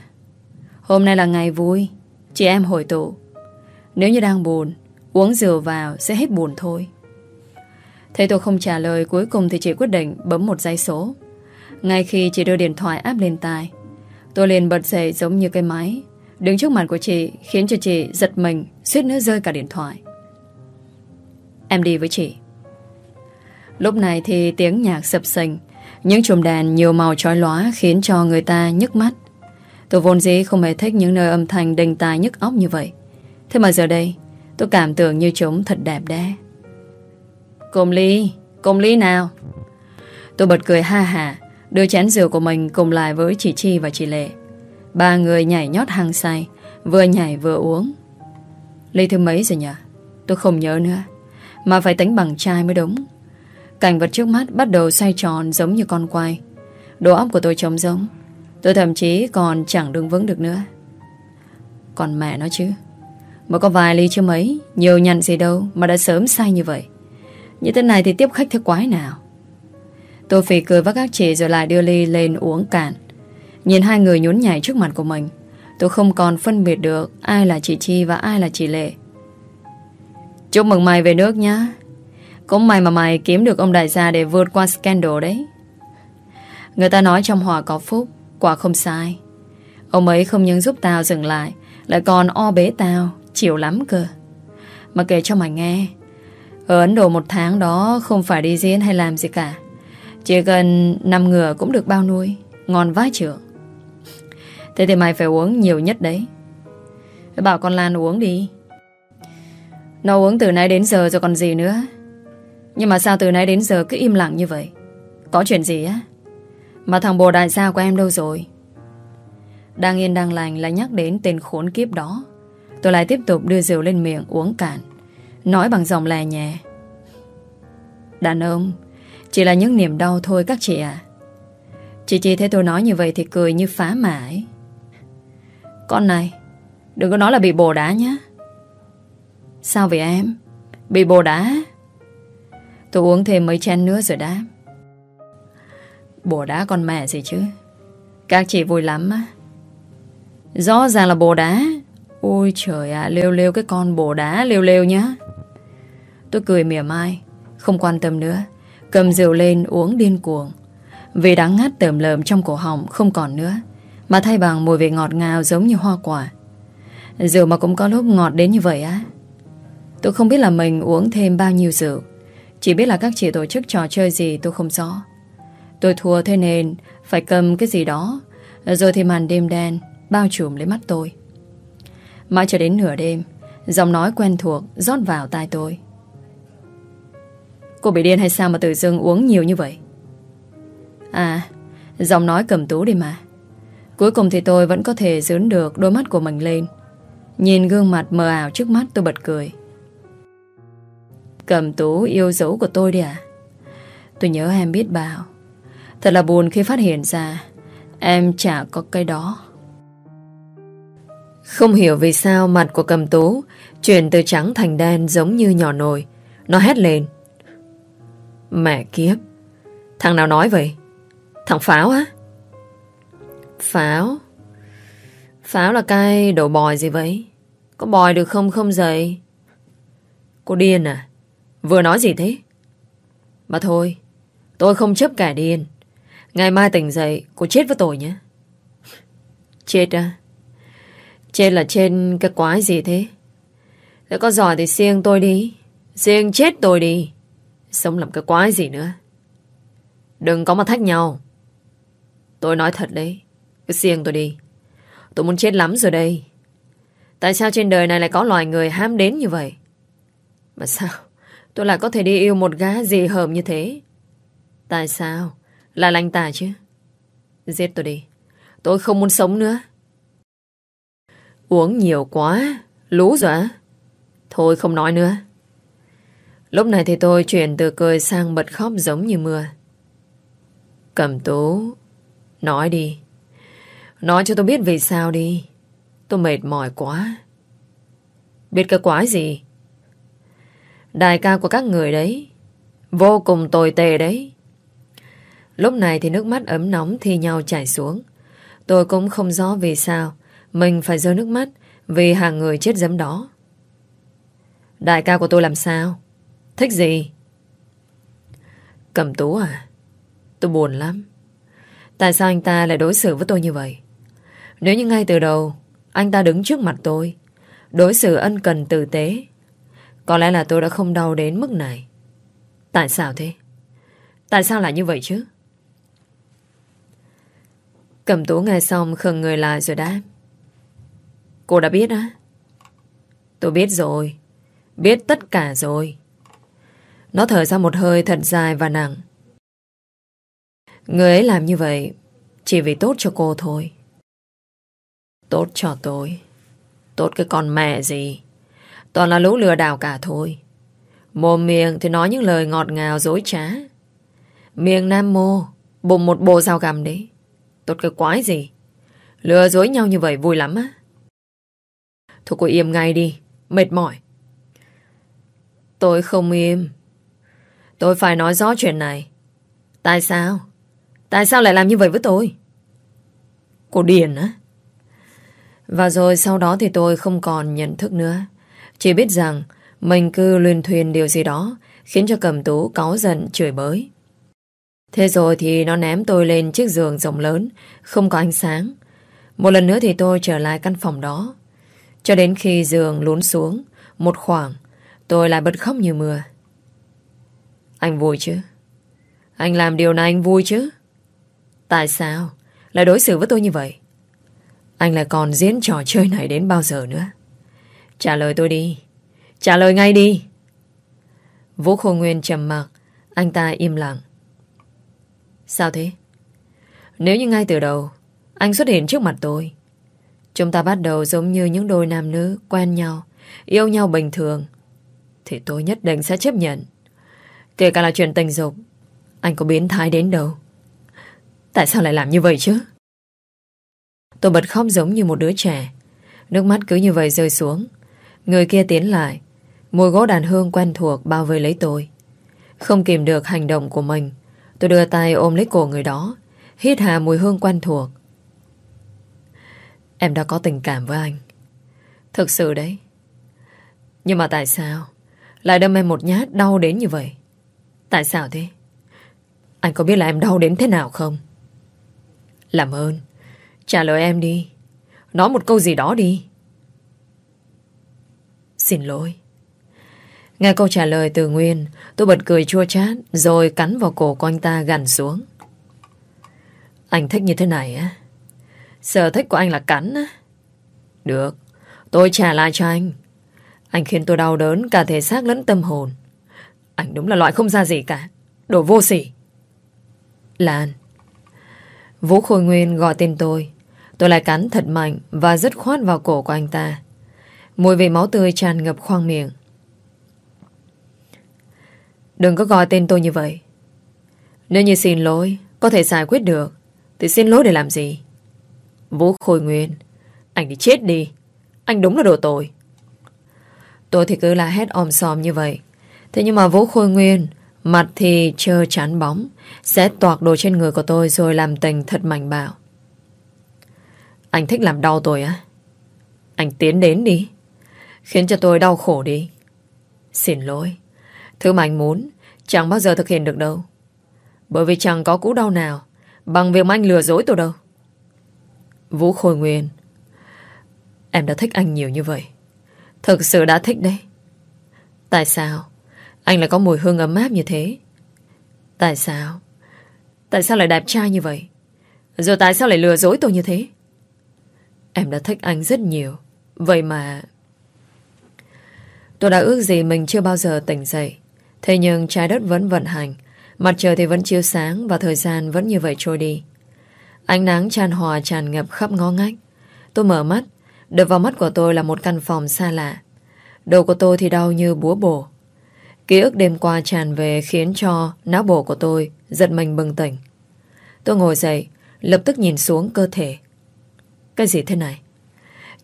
Speaker 1: Hôm nay là ngày vui. Chị em hội tụ. Nếu như đang buồn Uống rượu vào sẽ hết buồn thôi. Thấy tôi không trả lời, Cuối cùng thì chị quyết định bấm một dây số. Ngay khi chị đưa điện thoại áp lên tai, Tôi liền bật dậy giống như cái máy. Đứng trước mặt của chị Khiến cho chị giật mình, suýt nữa rơi cả điện thoại. Em đi với chị. Lúc này thì tiếng nhạc sập sình, Những chùm đèn nhiều màu chói lóa Khiến cho người ta nhức mắt. Tôi vốn dĩ không hề thích những nơi âm thanh đình tài nhức óc như vậy. Thế mà giờ đây, Tôi cảm tưởng như chúng thật đẹp đẽ. Cùng ly Cùng ly nào? Tôi bật cười ha hả Đưa chén rượu của mình cùng lại với chị Chi và chị Lệ. Ba người nhảy nhót hăng say, Vừa nhảy vừa uống. Ly thứ mấy rồi nhỉ? Tôi không nhớ nữa, Mà phải tính bằng chai mới đúng. Cảnh vật trước mắt bắt đầu xoay tròn giống như con quay. Đồ óc của tôi trống giống Tôi thậm chí còn chẳng đứng vững được nữa. Còn mẹ nó chứ Mới có vài ly chứ mấy, Nhiều nhận gì đâu mà đã sớm say như vậy. Như thế này thì tiếp khách thế quái nào? Tôi phì cười với các chị Rồi lại đưa ly lên uống cạn. Nhìn hai người nhún nhảy trước mặt của mình, Tôi không còn phân biệt được Ai là chị Chi và ai là chị Lệ. Chúc mừng mày về nước nhá. Cũng mày mà mày kiếm được ông đại gia Để vượt qua scandal đấy. Người ta nói trong hòa có phúc, Quả không sai. Ông ấy không những giúp tao dừng lại Lại còn o bế tao, Chịu lắm cơ. Mà kể cho mày nghe ở Ấn Độ một tháng đó Không phải đi diễn hay làm gì cả. Chỉ cần nằm ngựa cũng được bao nuôi, Ngon vãi trưởng Thế thì mày phải uống nhiều nhất đấy. Bảo con Lan uống đi. Nó uống từ nãy đến giờ rồi còn gì nữa. Nhưng mà sao từ nãy đến giờ cứ im lặng như vậy? Có chuyện gì á? Mà thằng bồ đại gia của em đâu rồi? Đang yên đang lành lại nhắc đến tên khốn kiếp đó. Tôi lại tiếp tục đưa rượu lên miệng uống cạn. Nói bằng giọng lè nhẹ. Đàn ông Chỉ là những niềm đau thôi các chị ạ. Chị chị thấy tôi nói như vậy Thì cười như phá mãi. Con này Đừng có nói là bị bồ đá nhé Sao vậy em? Bị bồ đá? Tôi uống thêm mấy chén nữa rồi đá Bồ đá con mẹ gì chứ? Các chị vui lắm á. Rõ ràng là bồ đá. Ôi trời ạ, à, lêu lêu cái con bồ đá lêu lêu nhá. Tôi cười mỉa mai, không quan tâm nữa. Cầm rượu lên uống điên cuồng. Vì đắng ngắt tởm lợm trong cổ họng không còn nữa. Mà thay bằng mùi vị ngọt ngào giống như hoa quả. Rượu mà cũng có lúc ngọt đến như vậy á. Tôi không biết là mình uống thêm bao nhiêu rượu. Chỉ biết là các chị tổ chức trò chơi gì tôi không rõ. Tôi thua thế nên phải cầm cái gì đó. Rồi thì màn đêm đen bao trùm lấy mắt tôi. Mãi cho đến nửa đêm Giọng nói quen thuộc rót vào tai tôi Cô bị điên hay sao mà tự dưng uống nhiều như vậy? À Giọng nói cầm tú đi mà. Cuối cùng thì tôi vẫn có thể dướn được Đôi mắt của mình lên. Nhìn gương mặt mờ ảo trước mắt tôi bật cười. Cầm tú yêu dấu của tôi đi à Tôi nhớ em biết bao. Thật là buồn khi phát hiện ra Em chả có cái đó. Không hiểu vì sao mặt của cầm tú chuyển từ trắng thành đen giống như nhỏ nồi. Nó hét lên. Mẹ kiếp. Thằng nào nói vậy? Thằng Pháo á? Pháo? Pháo là cái đồ bòi gì vậy? Có bòi được không không dậy? Cô điên à? Vừa nói gì thế? Mà thôi, tôi không chấp cả điên. Ngày mai tỉnh dậy, cô chết với tôi nhé. Chết à? chết là trên cái quái gì thế? Nếu có giỏi thì siêng tôi đi. Siêng chết tôi đi. Sống làm cái quái gì nữa. Đừng có mà thách nhau. Tôi nói thật đấy. Cứ siêng tôi đi. Tôi muốn chết lắm rồi đây. Tại sao trên đời này lại có loài người ham đến như vậy? Mà sao tôi lại có thể đi yêu một gã gì hờm như thế? Tại sao? Là lành tà chứ? Giết tôi đi. Tôi không muốn sống nữa. Uống nhiều quá, lú rồi á? Thôi không nói nữa. Lúc này thì tôi chuyển từ cười sang bật khóc giống như mưa. Cầm tú, nói đi. Nói cho tôi biết vì sao đi. Tôi mệt mỏi quá. Biết cái quái gì? Đại ca của các người đấy. Vô cùng tồi tệ đấy. Lúc này thì nước mắt ấm nóng thi nhau chảy xuống. Tôi cũng không rõ vì sao mình phải rơi nước mắt vì hàng người chết dẫm đó. Đại ca của tôi làm sao? Thích gì? Cầm tú à? Tôi buồn lắm. Tại sao anh ta lại đối xử với tôi như vậy? Nếu như ngay từ đầu, anh ta đứng trước mặt tôi, đối xử ân cần tử tế, có lẽ là tôi đã không đau đến mức này. Tại sao thế? Tại sao lại như vậy chứ? Cầm tú nghe xong khừng người lại rồi đáp. Cô đã biết á? Tôi biết rồi. Biết tất cả rồi. Nó thở ra một hơi thật dài và nặng. Người ấy làm như vậy chỉ vì tốt cho cô thôi. Tốt cho tôi. Tốt cái con mẹ gì. Toàn là lũ lừa đảo cả thôi. Mồm miệng thì nói những lời ngọt ngào dối trá. Miệng nam mô, bụng một bộ dao gầm đấy. Tốt cái quái gì. Lừa dối nhau như vậy vui lắm á. Thôi cô im ngay đi, mệt mỏi. Tôi không im. Tôi phải nói rõ chuyện này. Tại sao? Tại sao lại làm như vậy với tôi? Cô điền á? Và rồi sau đó thì tôi không còn nhận thức nữa. Chỉ biết rằng mình cứ luyên thuyền điều gì đó khiến cho cầm tú cáu giận chửi bới. Thế rồi thì nó ném tôi lên chiếc giường rộng lớn, không có ánh sáng. Một lần nữa thì tôi trở lại căn phòng đó. Cho đến khi giường lún xuống, một khoảng, tôi lại bật khóc như mưa. Anh vui chứ? Anh làm điều này anh vui chứ? Tại sao lại đối xử với tôi như vậy? Anh lại còn diễn trò chơi này đến bao giờ nữa? Trả lời tôi đi. Trả lời ngay đi. Vũ Khôi Nguyên trầm mặc, anh ta im lặng. Sao thế? Nếu như ngay từ đầu anh xuất hiện trước mặt tôi Chúng ta bắt đầu giống như những đôi nam nữ Quen nhau Yêu nhau bình thường Thì tôi nhất định sẽ chấp nhận Kể cả là chuyện tình dục, Anh có biến thái đến đâu? Tại sao lại làm như vậy chứ? Tôi bật khóc giống như một đứa trẻ. Nước mắt cứ như vậy rơi xuống. Người kia tiến lại. Mùi gỗ đàn hương quen thuộc bao vây lấy tôi. Không kìm được hành động của mình, Tôi đưa tay ôm lấy cổ người đó, Hít hà mùi hương quen thuộc. Em đã có tình cảm với anh. Thực sự đấy. Nhưng mà tại sao Lại đâm em một nhát đau đến như vậy? Tại sao thế? Anh có biết là em đau đến thế nào không? Làm ơn, Trả lời em đi. Nói một câu gì đó đi. Xin lỗi. Nghe câu trả lời từ Nguyên, Tôi bật cười chua chát, Rồi cắn vào cổ của anh ta gằn xuống. Anh thích như thế này á? Sở thích của anh là cắn á? Được, Tôi trả lại cho anh. Anh khiến tôi đau đớn cả thể xác lẫn tâm hồn. Anh đúng là loại không ra gì cả. Đồ vô sỉ. Lan. Vũ Khôi Nguyên gọi tên tôi. Tôi lại cắn thật mạnh Và dứt khoát vào cổ của anh ta. Mùi vị máu tươi tràn ngập khoang miệng. Đừng có gọi tên tôi như vậy. Nếu như xin lỗi, Có thể giải quyết được, Thì xin lỗi để làm gì? Vũ Khôi Nguyên. Anh đi chết đi. Anh đúng là đồ tội. Tôi thì cứ la hét om sòm như vậy. Thế nhưng mà Vũ Khôi Nguyên, Mặt thì trơ chán bóng Sẽ toạc đồ trên người của tôi Rồi làm tình thật mạnh bạo. Anh thích làm đau tôi á? Anh tiến đến đi, Khiến cho tôi đau khổ đi. Xin lỗi, Thứ mà anh muốn Chẳng bao giờ thực hiện được đâu. Bởi vì chẳng có cú đau nào Bằng việc mà anh lừa dối tôi đâu. Vũ Khôi Nguyên, Em đã thích anh nhiều như vậy. Thực sự đã thích đấy. Tại sao? Anh lại có mùi hương ấm áp như thế. Tại sao? Tại sao lại đẹp trai như vậy? Rồi tại sao lại lừa dối tôi như thế? Em đã thích anh rất nhiều. Vậy mà Tôi đã ước gì mình chưa bao giờ tỉnh dậy. Thế nhưng trái đất vẫn vận hành. Mặt trời thì vẫn chiếu sáng Và thời gian vẫn như vậy trôi đi. Ánh nắng tràn hòa tràn ngập khắp ngõ ngách. Tôi mở mắt. Đập vào mắt của tôi là một căn phòng xa lạ. Đầu của tôi thì đau như búa bổ. Ký ức đêm qua tràn về Khiến cho não bộ của tôi Giật mình bừng tỉnh. Tôi ngồi dậy, Lập tức nhìn xuống cơ thể. Cái gì thế này?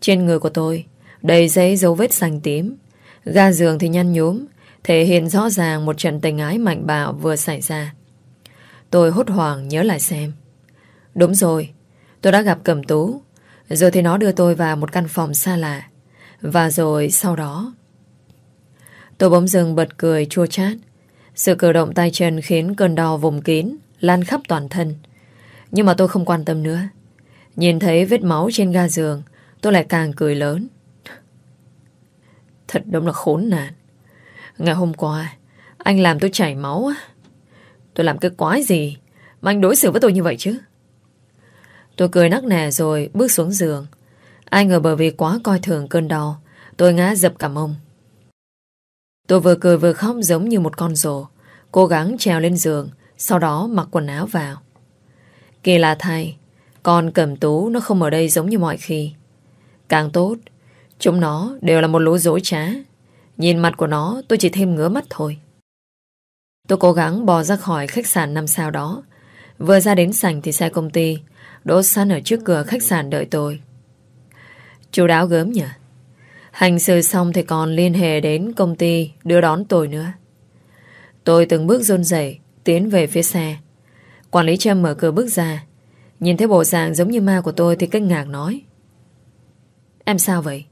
Speaker 1: Trên người của tôi Đầy giấy dấu vết xanh tím. Ga giường thì nhăn nhúm, Thể hiện rõ ràng một trận tình ái mạnh bạo vừa xảy ra. Tôi hốt hoảng nhớ lại xem. Đúng rồi, Tôi đã gặp Cẩm Tú. Rồi thì nó đưa tôi vào một căn phòng xa lạ. Và rồi sau đó Tôi bỗng dừng bật cười, chua chát. Sự cử động tay chân khiến cơn đau vùng kín, Lan khắp toàn thân. Nhưng mà tôi không quan tâm nữa. Nhìn thấy vết máu trên ga giường, Tôi lại càng cười lớn. Thật đúng là khốn nạn. Ngày hôm qua, Anh làm tôi chảy máu á. Tôi làm cái quái gì Mà anh đối xử với tôi như vậy chứ? Tôi cười nắc nẻ rồi bước xuống giường. Ai ngờ bởi vì quá coi thường cơn đau, Tôi ngã dập cả mông. Tôi vừa cười vừa khóc giống như một con rồ. Cố gắng trèo lên giường, sau đó mặc quần áo vào. Kỳ lạ thay, con cầm tú nó không ở đây giống như mọi khi. Càng tốt, chúng nó đều là một lũ dối trá. Nhìn mặt của nó tôi chỉ thêm ngứa mắt thôi. Tôi cố gắng bò ra khỏi khách sạn năm sao đó. Vừa ra đến sảnh thì xe công ty đỗ sẵn ở trước cửa khách sạn đợi tôi. Chú đáo gớm nhỉ? Hành sự xong thì còn liên hệ đến công ty đưa đón tôi nữa. Tôi từng bước rôn rẩy, tiến về phía xe. Quản lý Trâm mở cửa bước ra. Nhìn thấy bộ dạng giống như ma của tôi thì kinh ngạc nói. Em sao vậy?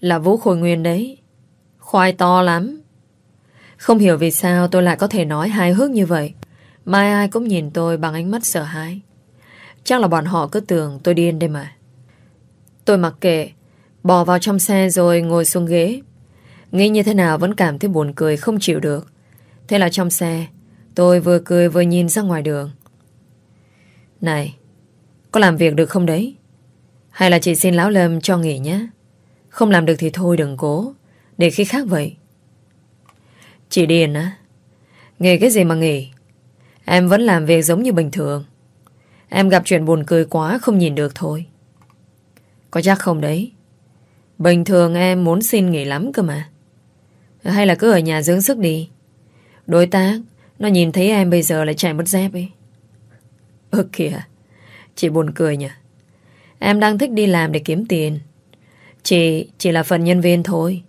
Speaker 1: Là Vũ Khôi Nguyên đấy. Khoai to lắm. Không hiểu vì sao tôi lại có thể nói hài hước như vậy. Mai ai cũng nhìn tôi bằng ánh mắt sợ hãi. Chắc là bọn họ cứ tưởng tôi điên đây mà. Tôi mặc kệ, bò vào trong xe rồi ngồi xuống ghế. Nghĩ như thế nào vẫn cảm thấy buồn cười không chịu được. Thế là trong xe, tôi vừa cười vừa nhìn ra ngoài đường. Này, có làm việc được không đấy? Hay là chị xin lão Lâm cho nghỉ nhé? Không làm được thì thôi đừng cố, để khi khác vậy. Chị điền á? Nghỉ cái gì mà nghỉ? Em vẫn làm việc giống như bình thường. Em gặp chuyện buồn cười quá không nhìn được thôi. Có chắc không đấy? Bình thường em muốn xin nghỉ lắm cơ mà. Hay là cứ ở nhà dưỡng sức đi. Đối tác, nó nhìn thấy em bây giờ lại chạy mất dép ấy. Ơ kìa, chị buồn cười nhỉ. Em đang thích đi làm để kiếm tiền. Chị chỉ là phần nhân viên thôi.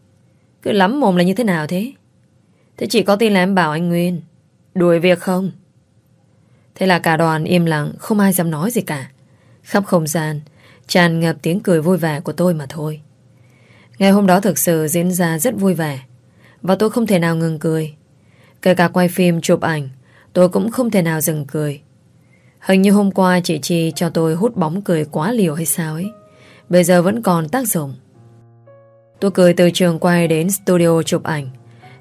Speaker 1: Cứ lắm mồm là như thế nào thế? Thế chị có tin là em bảo anh Nguyên Đuổi việc không? Thế là cả đoàn im lặng Không ai dám nói gì cả Khắp không gian Tràn ngập tiếng cười vui vẻ của tôi mà thôi. Ngày hôm đó thực sự diễn ra rất vui vẻ, Và tôi không thể nào ngừng cười. Kể cả quay phim, chụp ảnh, Tôi cũng không thể nào dừng cười. Hình như hôm qua chị Chi cho tôi hút bóng cười quá liều hay sao ấy. Bây giờ vẫn còn tác dụng. Tôi cười từ trường quay đến studio chụp ảnh.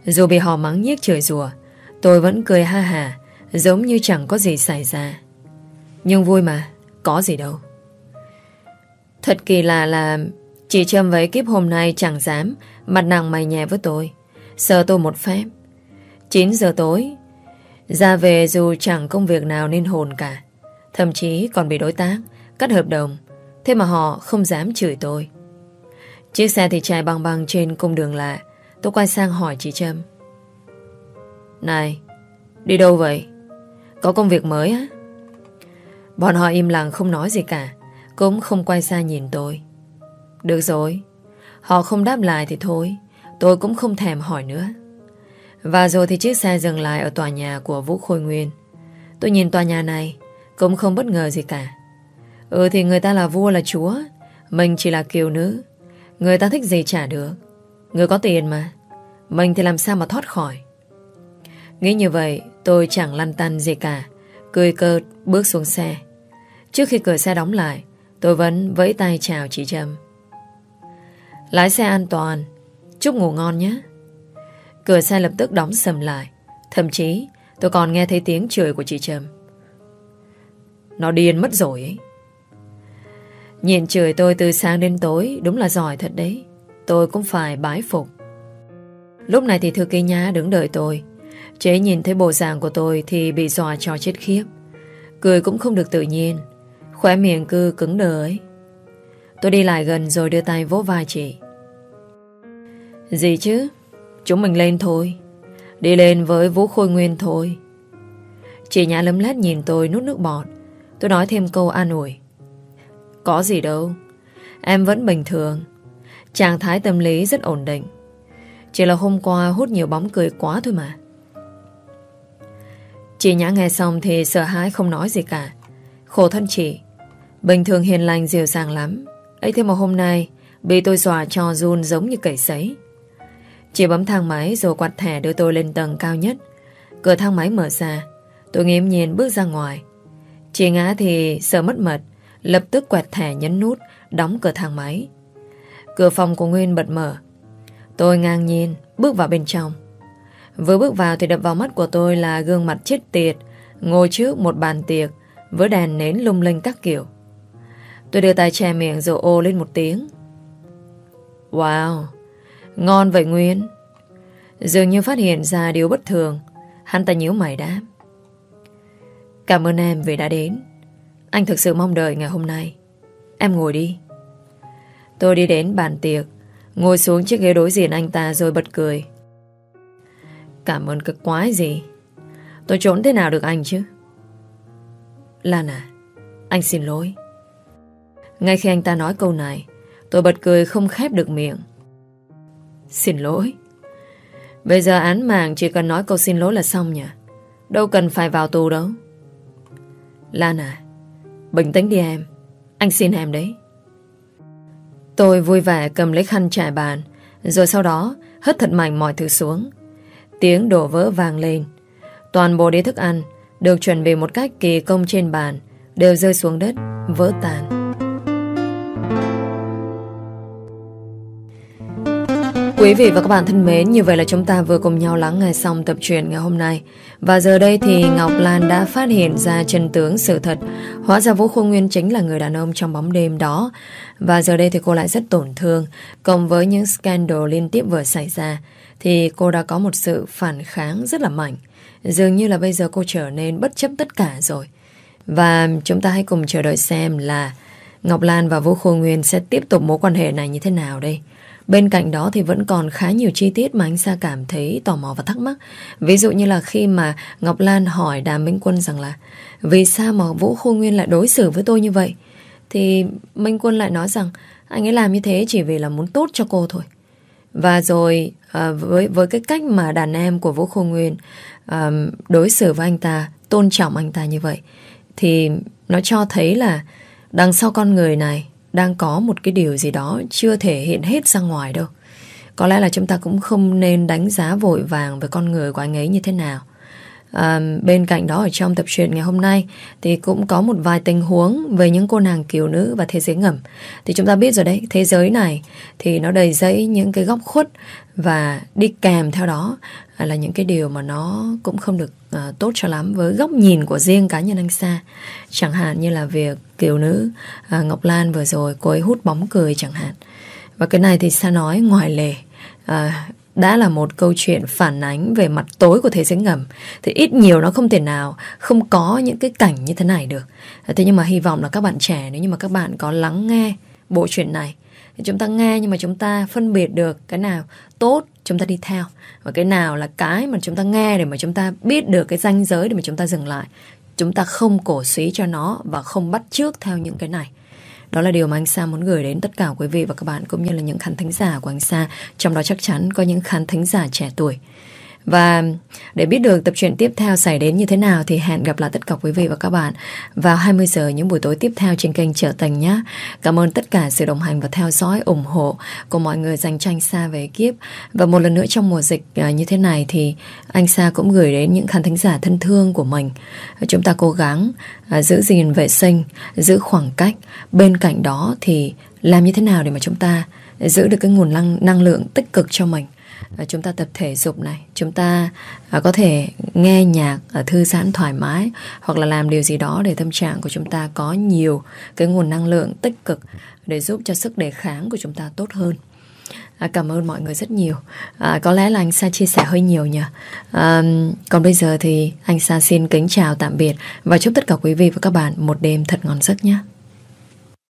Speaker 1: Dù bị họ mắng nhiếc chửi rùa Tôi vẫn cười ha hà, Giống như chẳng có gì xảy ra. Nhưng vui mà, Có gì đâu. Thật kỳ lạ là Chị Trâm với kiếp hôm nay chẳng dám, Mặt nặng mày nhẹ với tôi. Sợ tôi một phép. 9 giờ tối, Ra về dù chẳng công việc nào nên hồn cả. Thậm chí còn bị đối tác, Cắt hợp đồng. Thế mà họ không dám chửi tôi. Chiếc xe thì chạy băng băng trên cung đường lạ. Tôi quay sang hỏi chị Trâm. Này, Đi đâu vậy? Có công việc mới á? Bọn họ im lặng không nói gì cả. Cũng không quay xa nhìn tôi. Được rồi, Họ không đáp lại thì thôi, Tôi cũng không thèm hỏi nữa. Và rồi thì chiếc xe dừng lại Ở tòa nhà của Vũ Khôi Nguyên. Tôi nhìn tòa nhà này, Cũng không bất ngờ gì cả. Ừ thì người ta là vua là chúa, Mình chỉ là kiều nữ. Người ta thích gì trả được. Người có tiền mà. Mình thì làm sao mà thoát khỏi? Nghĩ như vậy, tôi chẳng lăn tăn gì cả, Cười cợt bước xuống xe. Trước khi cửa xe đóng lại Tôi vẫn vẫy tay chào chị Trâm. Lái xe an toàn. Chúc ngủ ngon nhé. Cửa xe lập tức đóng sầm lại. Thậm chí, tôi còn nghe thấy tiếng chửi của chị Trâm. Nó điên mất rồi ấy. Nhìn chửi tôi từ sáng đến tối, Đúng là giỏi thật đấy. Tôi cũng phải bái phục. Lúc này thì thư ký nhá đứng đợi tôi. Chế nhìn thấy bộ dạng của tôi Thì bị dọa cho chết khiếp. Cười cũng không được tự nhiên. Khỏe miệng cứ cứng đờ ấy. Tôi đi lại gần rồi đưa tay vỗ vai chị. Gì chứ? Chúng mình lên thôi. Đi lên với Vũ Khôi Nguyên thôi. Chị nhã lấm lét nhìn tôi nút nước bọt. Tôi nói thêm câu an ủi. Có gì đâu. Em vẫn bình thường. Trạng thái tâm lý rất ổn định. Chỉ là hôm qua hút nhiều bóng cười quá thôi mà. Chị Nhã nghe xong thì sợ hãi không nói gì cả. Khổ thân chị. Bình thường hiền lành dịu dàng lắm. Ấy thế mà hôm nay, Bị tôi dọa cho run giống như cầy sấy. Chị bấm thang máy rồi quạt thẻ đưa tôi lên tầng cao nhất. Cửa thang máy mở ra, Tôi nghiêm nhiên bước ra ngoài. Chị Ngã thì sợ mất mật, Lập tức quẹt thẻ nhấn nút, Đóng cửa thang máy. Cửa phòng của Nguyên bật mở. Tôi ngang nhiên bước vào bên trong. Vừa bước vào thì đập vào mắt của tôi Là gương mặt chết tiệt, Ngồi trước một bàn tiệc, Với đèn nến lung linh các kiểu. Tôi đưa tay che miệng rồi ô lên một tiếng. Wow, Ngon vậy Nguyên. Dường như phát hiện ra điều bất thường. Hắn ta nhíu mày đáp. Cảm ơn em vì đã đến. Anh thực sự mong đợi ngày hôm nay. Em ngồi đi. Tôi đi đến bàn tiệc, Ngồi xuống chiếc ghế đối diện anh ta rồi bật cười. Cảm ơn cực quái gì? Tôi trốn thế nào được anh chứ? Lan à Anh xin lỗi. Ngay khi anh ta nói câu này, Tôi bật cười không khép được miệng. Xin lỗi. Bây giờ án mạng chỉ cần nói câu xin lỗi là xong nhỉ? Đâu cần phải vào tù đâu. Lan à Bình tĩnh đi em. Anh xin em đấy. Tôi vui vẻ cầm lấy khăn trải bàn, Rồi sau đó hất thật mạnh mọi thứ xuống. Tiếng đổ vỡ vang lên. Toàn bộ đĩa thức ăn Được chuẩn bị một cách kỳ công trên bàn Đều rơi xuống đất, Vỡ tàn Quý vị và các bạn thân mến, như vậy là chúng ta vừa cùng nhau lắng nghe xong tập truyện ngày hôm nay. Và giờ đây thì Ngọc Lan đã phát hiện ra chân tướng sự thật. Hóa ra Vũ Khuôn Nguyên chính là người đàn ông trong bóng đêm đó. Và giờ đây thì cô lại rất tổn thương. Cộng với những scandal liên tiếp vừa xảy ra, thì cô đã có một sự phản kháng rất là mạnh. Dường như là bây giờ cô trở nên bất chấp tất cả rồi. Và chúng ta hãy cùng chờ đợi xem là Ngọc Lan và Vũ Khôi Nguyên sẽ tiếp tục mối quan hệ này như thế nào đây. Bên cạnh đó thì vẫn còn khá nhiều chi tiết mà anh Sa cảm thấy tò mò và thắc mắc. Ví dụ như là khi mà Ngọc Lan hỏi Đàm Minh Quân rằng là vì sao mà Vũ Khôi Nguyên lại đối xử với tôi như vậy? Thì Minh Quân lại nói rằng anh ấy làm như thế chỉ vì là muốn tốt cho cô thôi. Và rồi à, với với cái cách mà đàn em của Vũ Khôi Nguyên à, đối xử với anh ta, tôn trọng anh ta như vậy thì nó cho thấy là đằng sau con người này đang có một cái điều gì đó chưa thể hiện hết ra ngoài đâu. Có lẽ là chúng ta cũng không nên đánh giá vội vàng về con người của anh ấy như thế nào. À, bên cạnh đó ở trong tập truyện ngày hôm nay thì cũng có một vài tình huống về những cô nàng kiều nữ và thế giới ngầm. Thì chúng ta biết rồi đấy, thế giới này thì nó đầy dẫy những cái góc khuất và đi kèm theo đó là những cái điều mà nó cũng không được uh, tốt cho lắm với góc nhìn của riêng cá nhân anh Sa. Chẳng hạn như là việc kiều nữ à, Ngọc Lan vừa rồi cô ấy hút bóng cười chẳng hạn. Và cái này thì sao nói ngoài lề. à, đã là một câu chuyện phản ánh về mặt tối của thế giới ngầm thì ít nhiều nó không thể nào không có những cái cảnh như thế này được à, thế nhưng mà hy vọng là các bạn trẻ nếu như mà các bạn có lắng nghe bộ truyện này thì chúng ta nghe nhưng mà chúng ta phân biệt được cái nào tốt chúng ta đi theo và cái nào là cái mà chúng ta nghe để mà chúng ta biết được cái ranh giới để mà chúng ta dừng lại chúng ta không cổ suý cho nó và không bắt trước theo những cái này đó là điều mà anh Sa muốn gửi đến tất cả quý vị và các bạn, cũng như là những khán thính giả của anh Sa. Trong đó chắc chắn có những khán thính giả trẻ tuổi. Và để biết được tập truyện tiếp theo xảy đến như thế nào thì hẹn gặp lại tất cả quý vị và các bạn vào 20 giờ những buổi tối tiếp theo trên kênh Trở Thành nhé. Cảm ơn tất cả sự đồng hành và theo dõi ủng hộ của mọi người dành cho anh Sa về kiếp. Và một lần nữa trong mùa dịch à, như thế này thì anh Sa cũng gửi đến những khán thính giả thân thương của mình. Chúng ta cố gắng à, giữ gìn vệ sinh, giữ khoảng cách. Bên cạnh đó thì làm như thế nào để mà chúng ta giữ được cái nguồn năng, năng lượng tích cực cho mình chúng ta tập thể dục này. Chúng ta à, có thể nghe nhạc à, thư giãn thoải mái hoặc là làm điều gì đó để tâm trạng của chúng ta có nhiều cái nguồn năng lượng tích cực để giúp cho sức đề kháng của chúng ta tốt hơn. À, cảm ơn mọi người rất nhiều. À, Có lẽ là anh Sa chia sẻ hơi nhiều nhỉ? À, Còn bây giờ thì anh Sa xin kính chào tạm biệt Và chúc tất cả quý vị và các bạn một đêm thật ngon giấc nhé.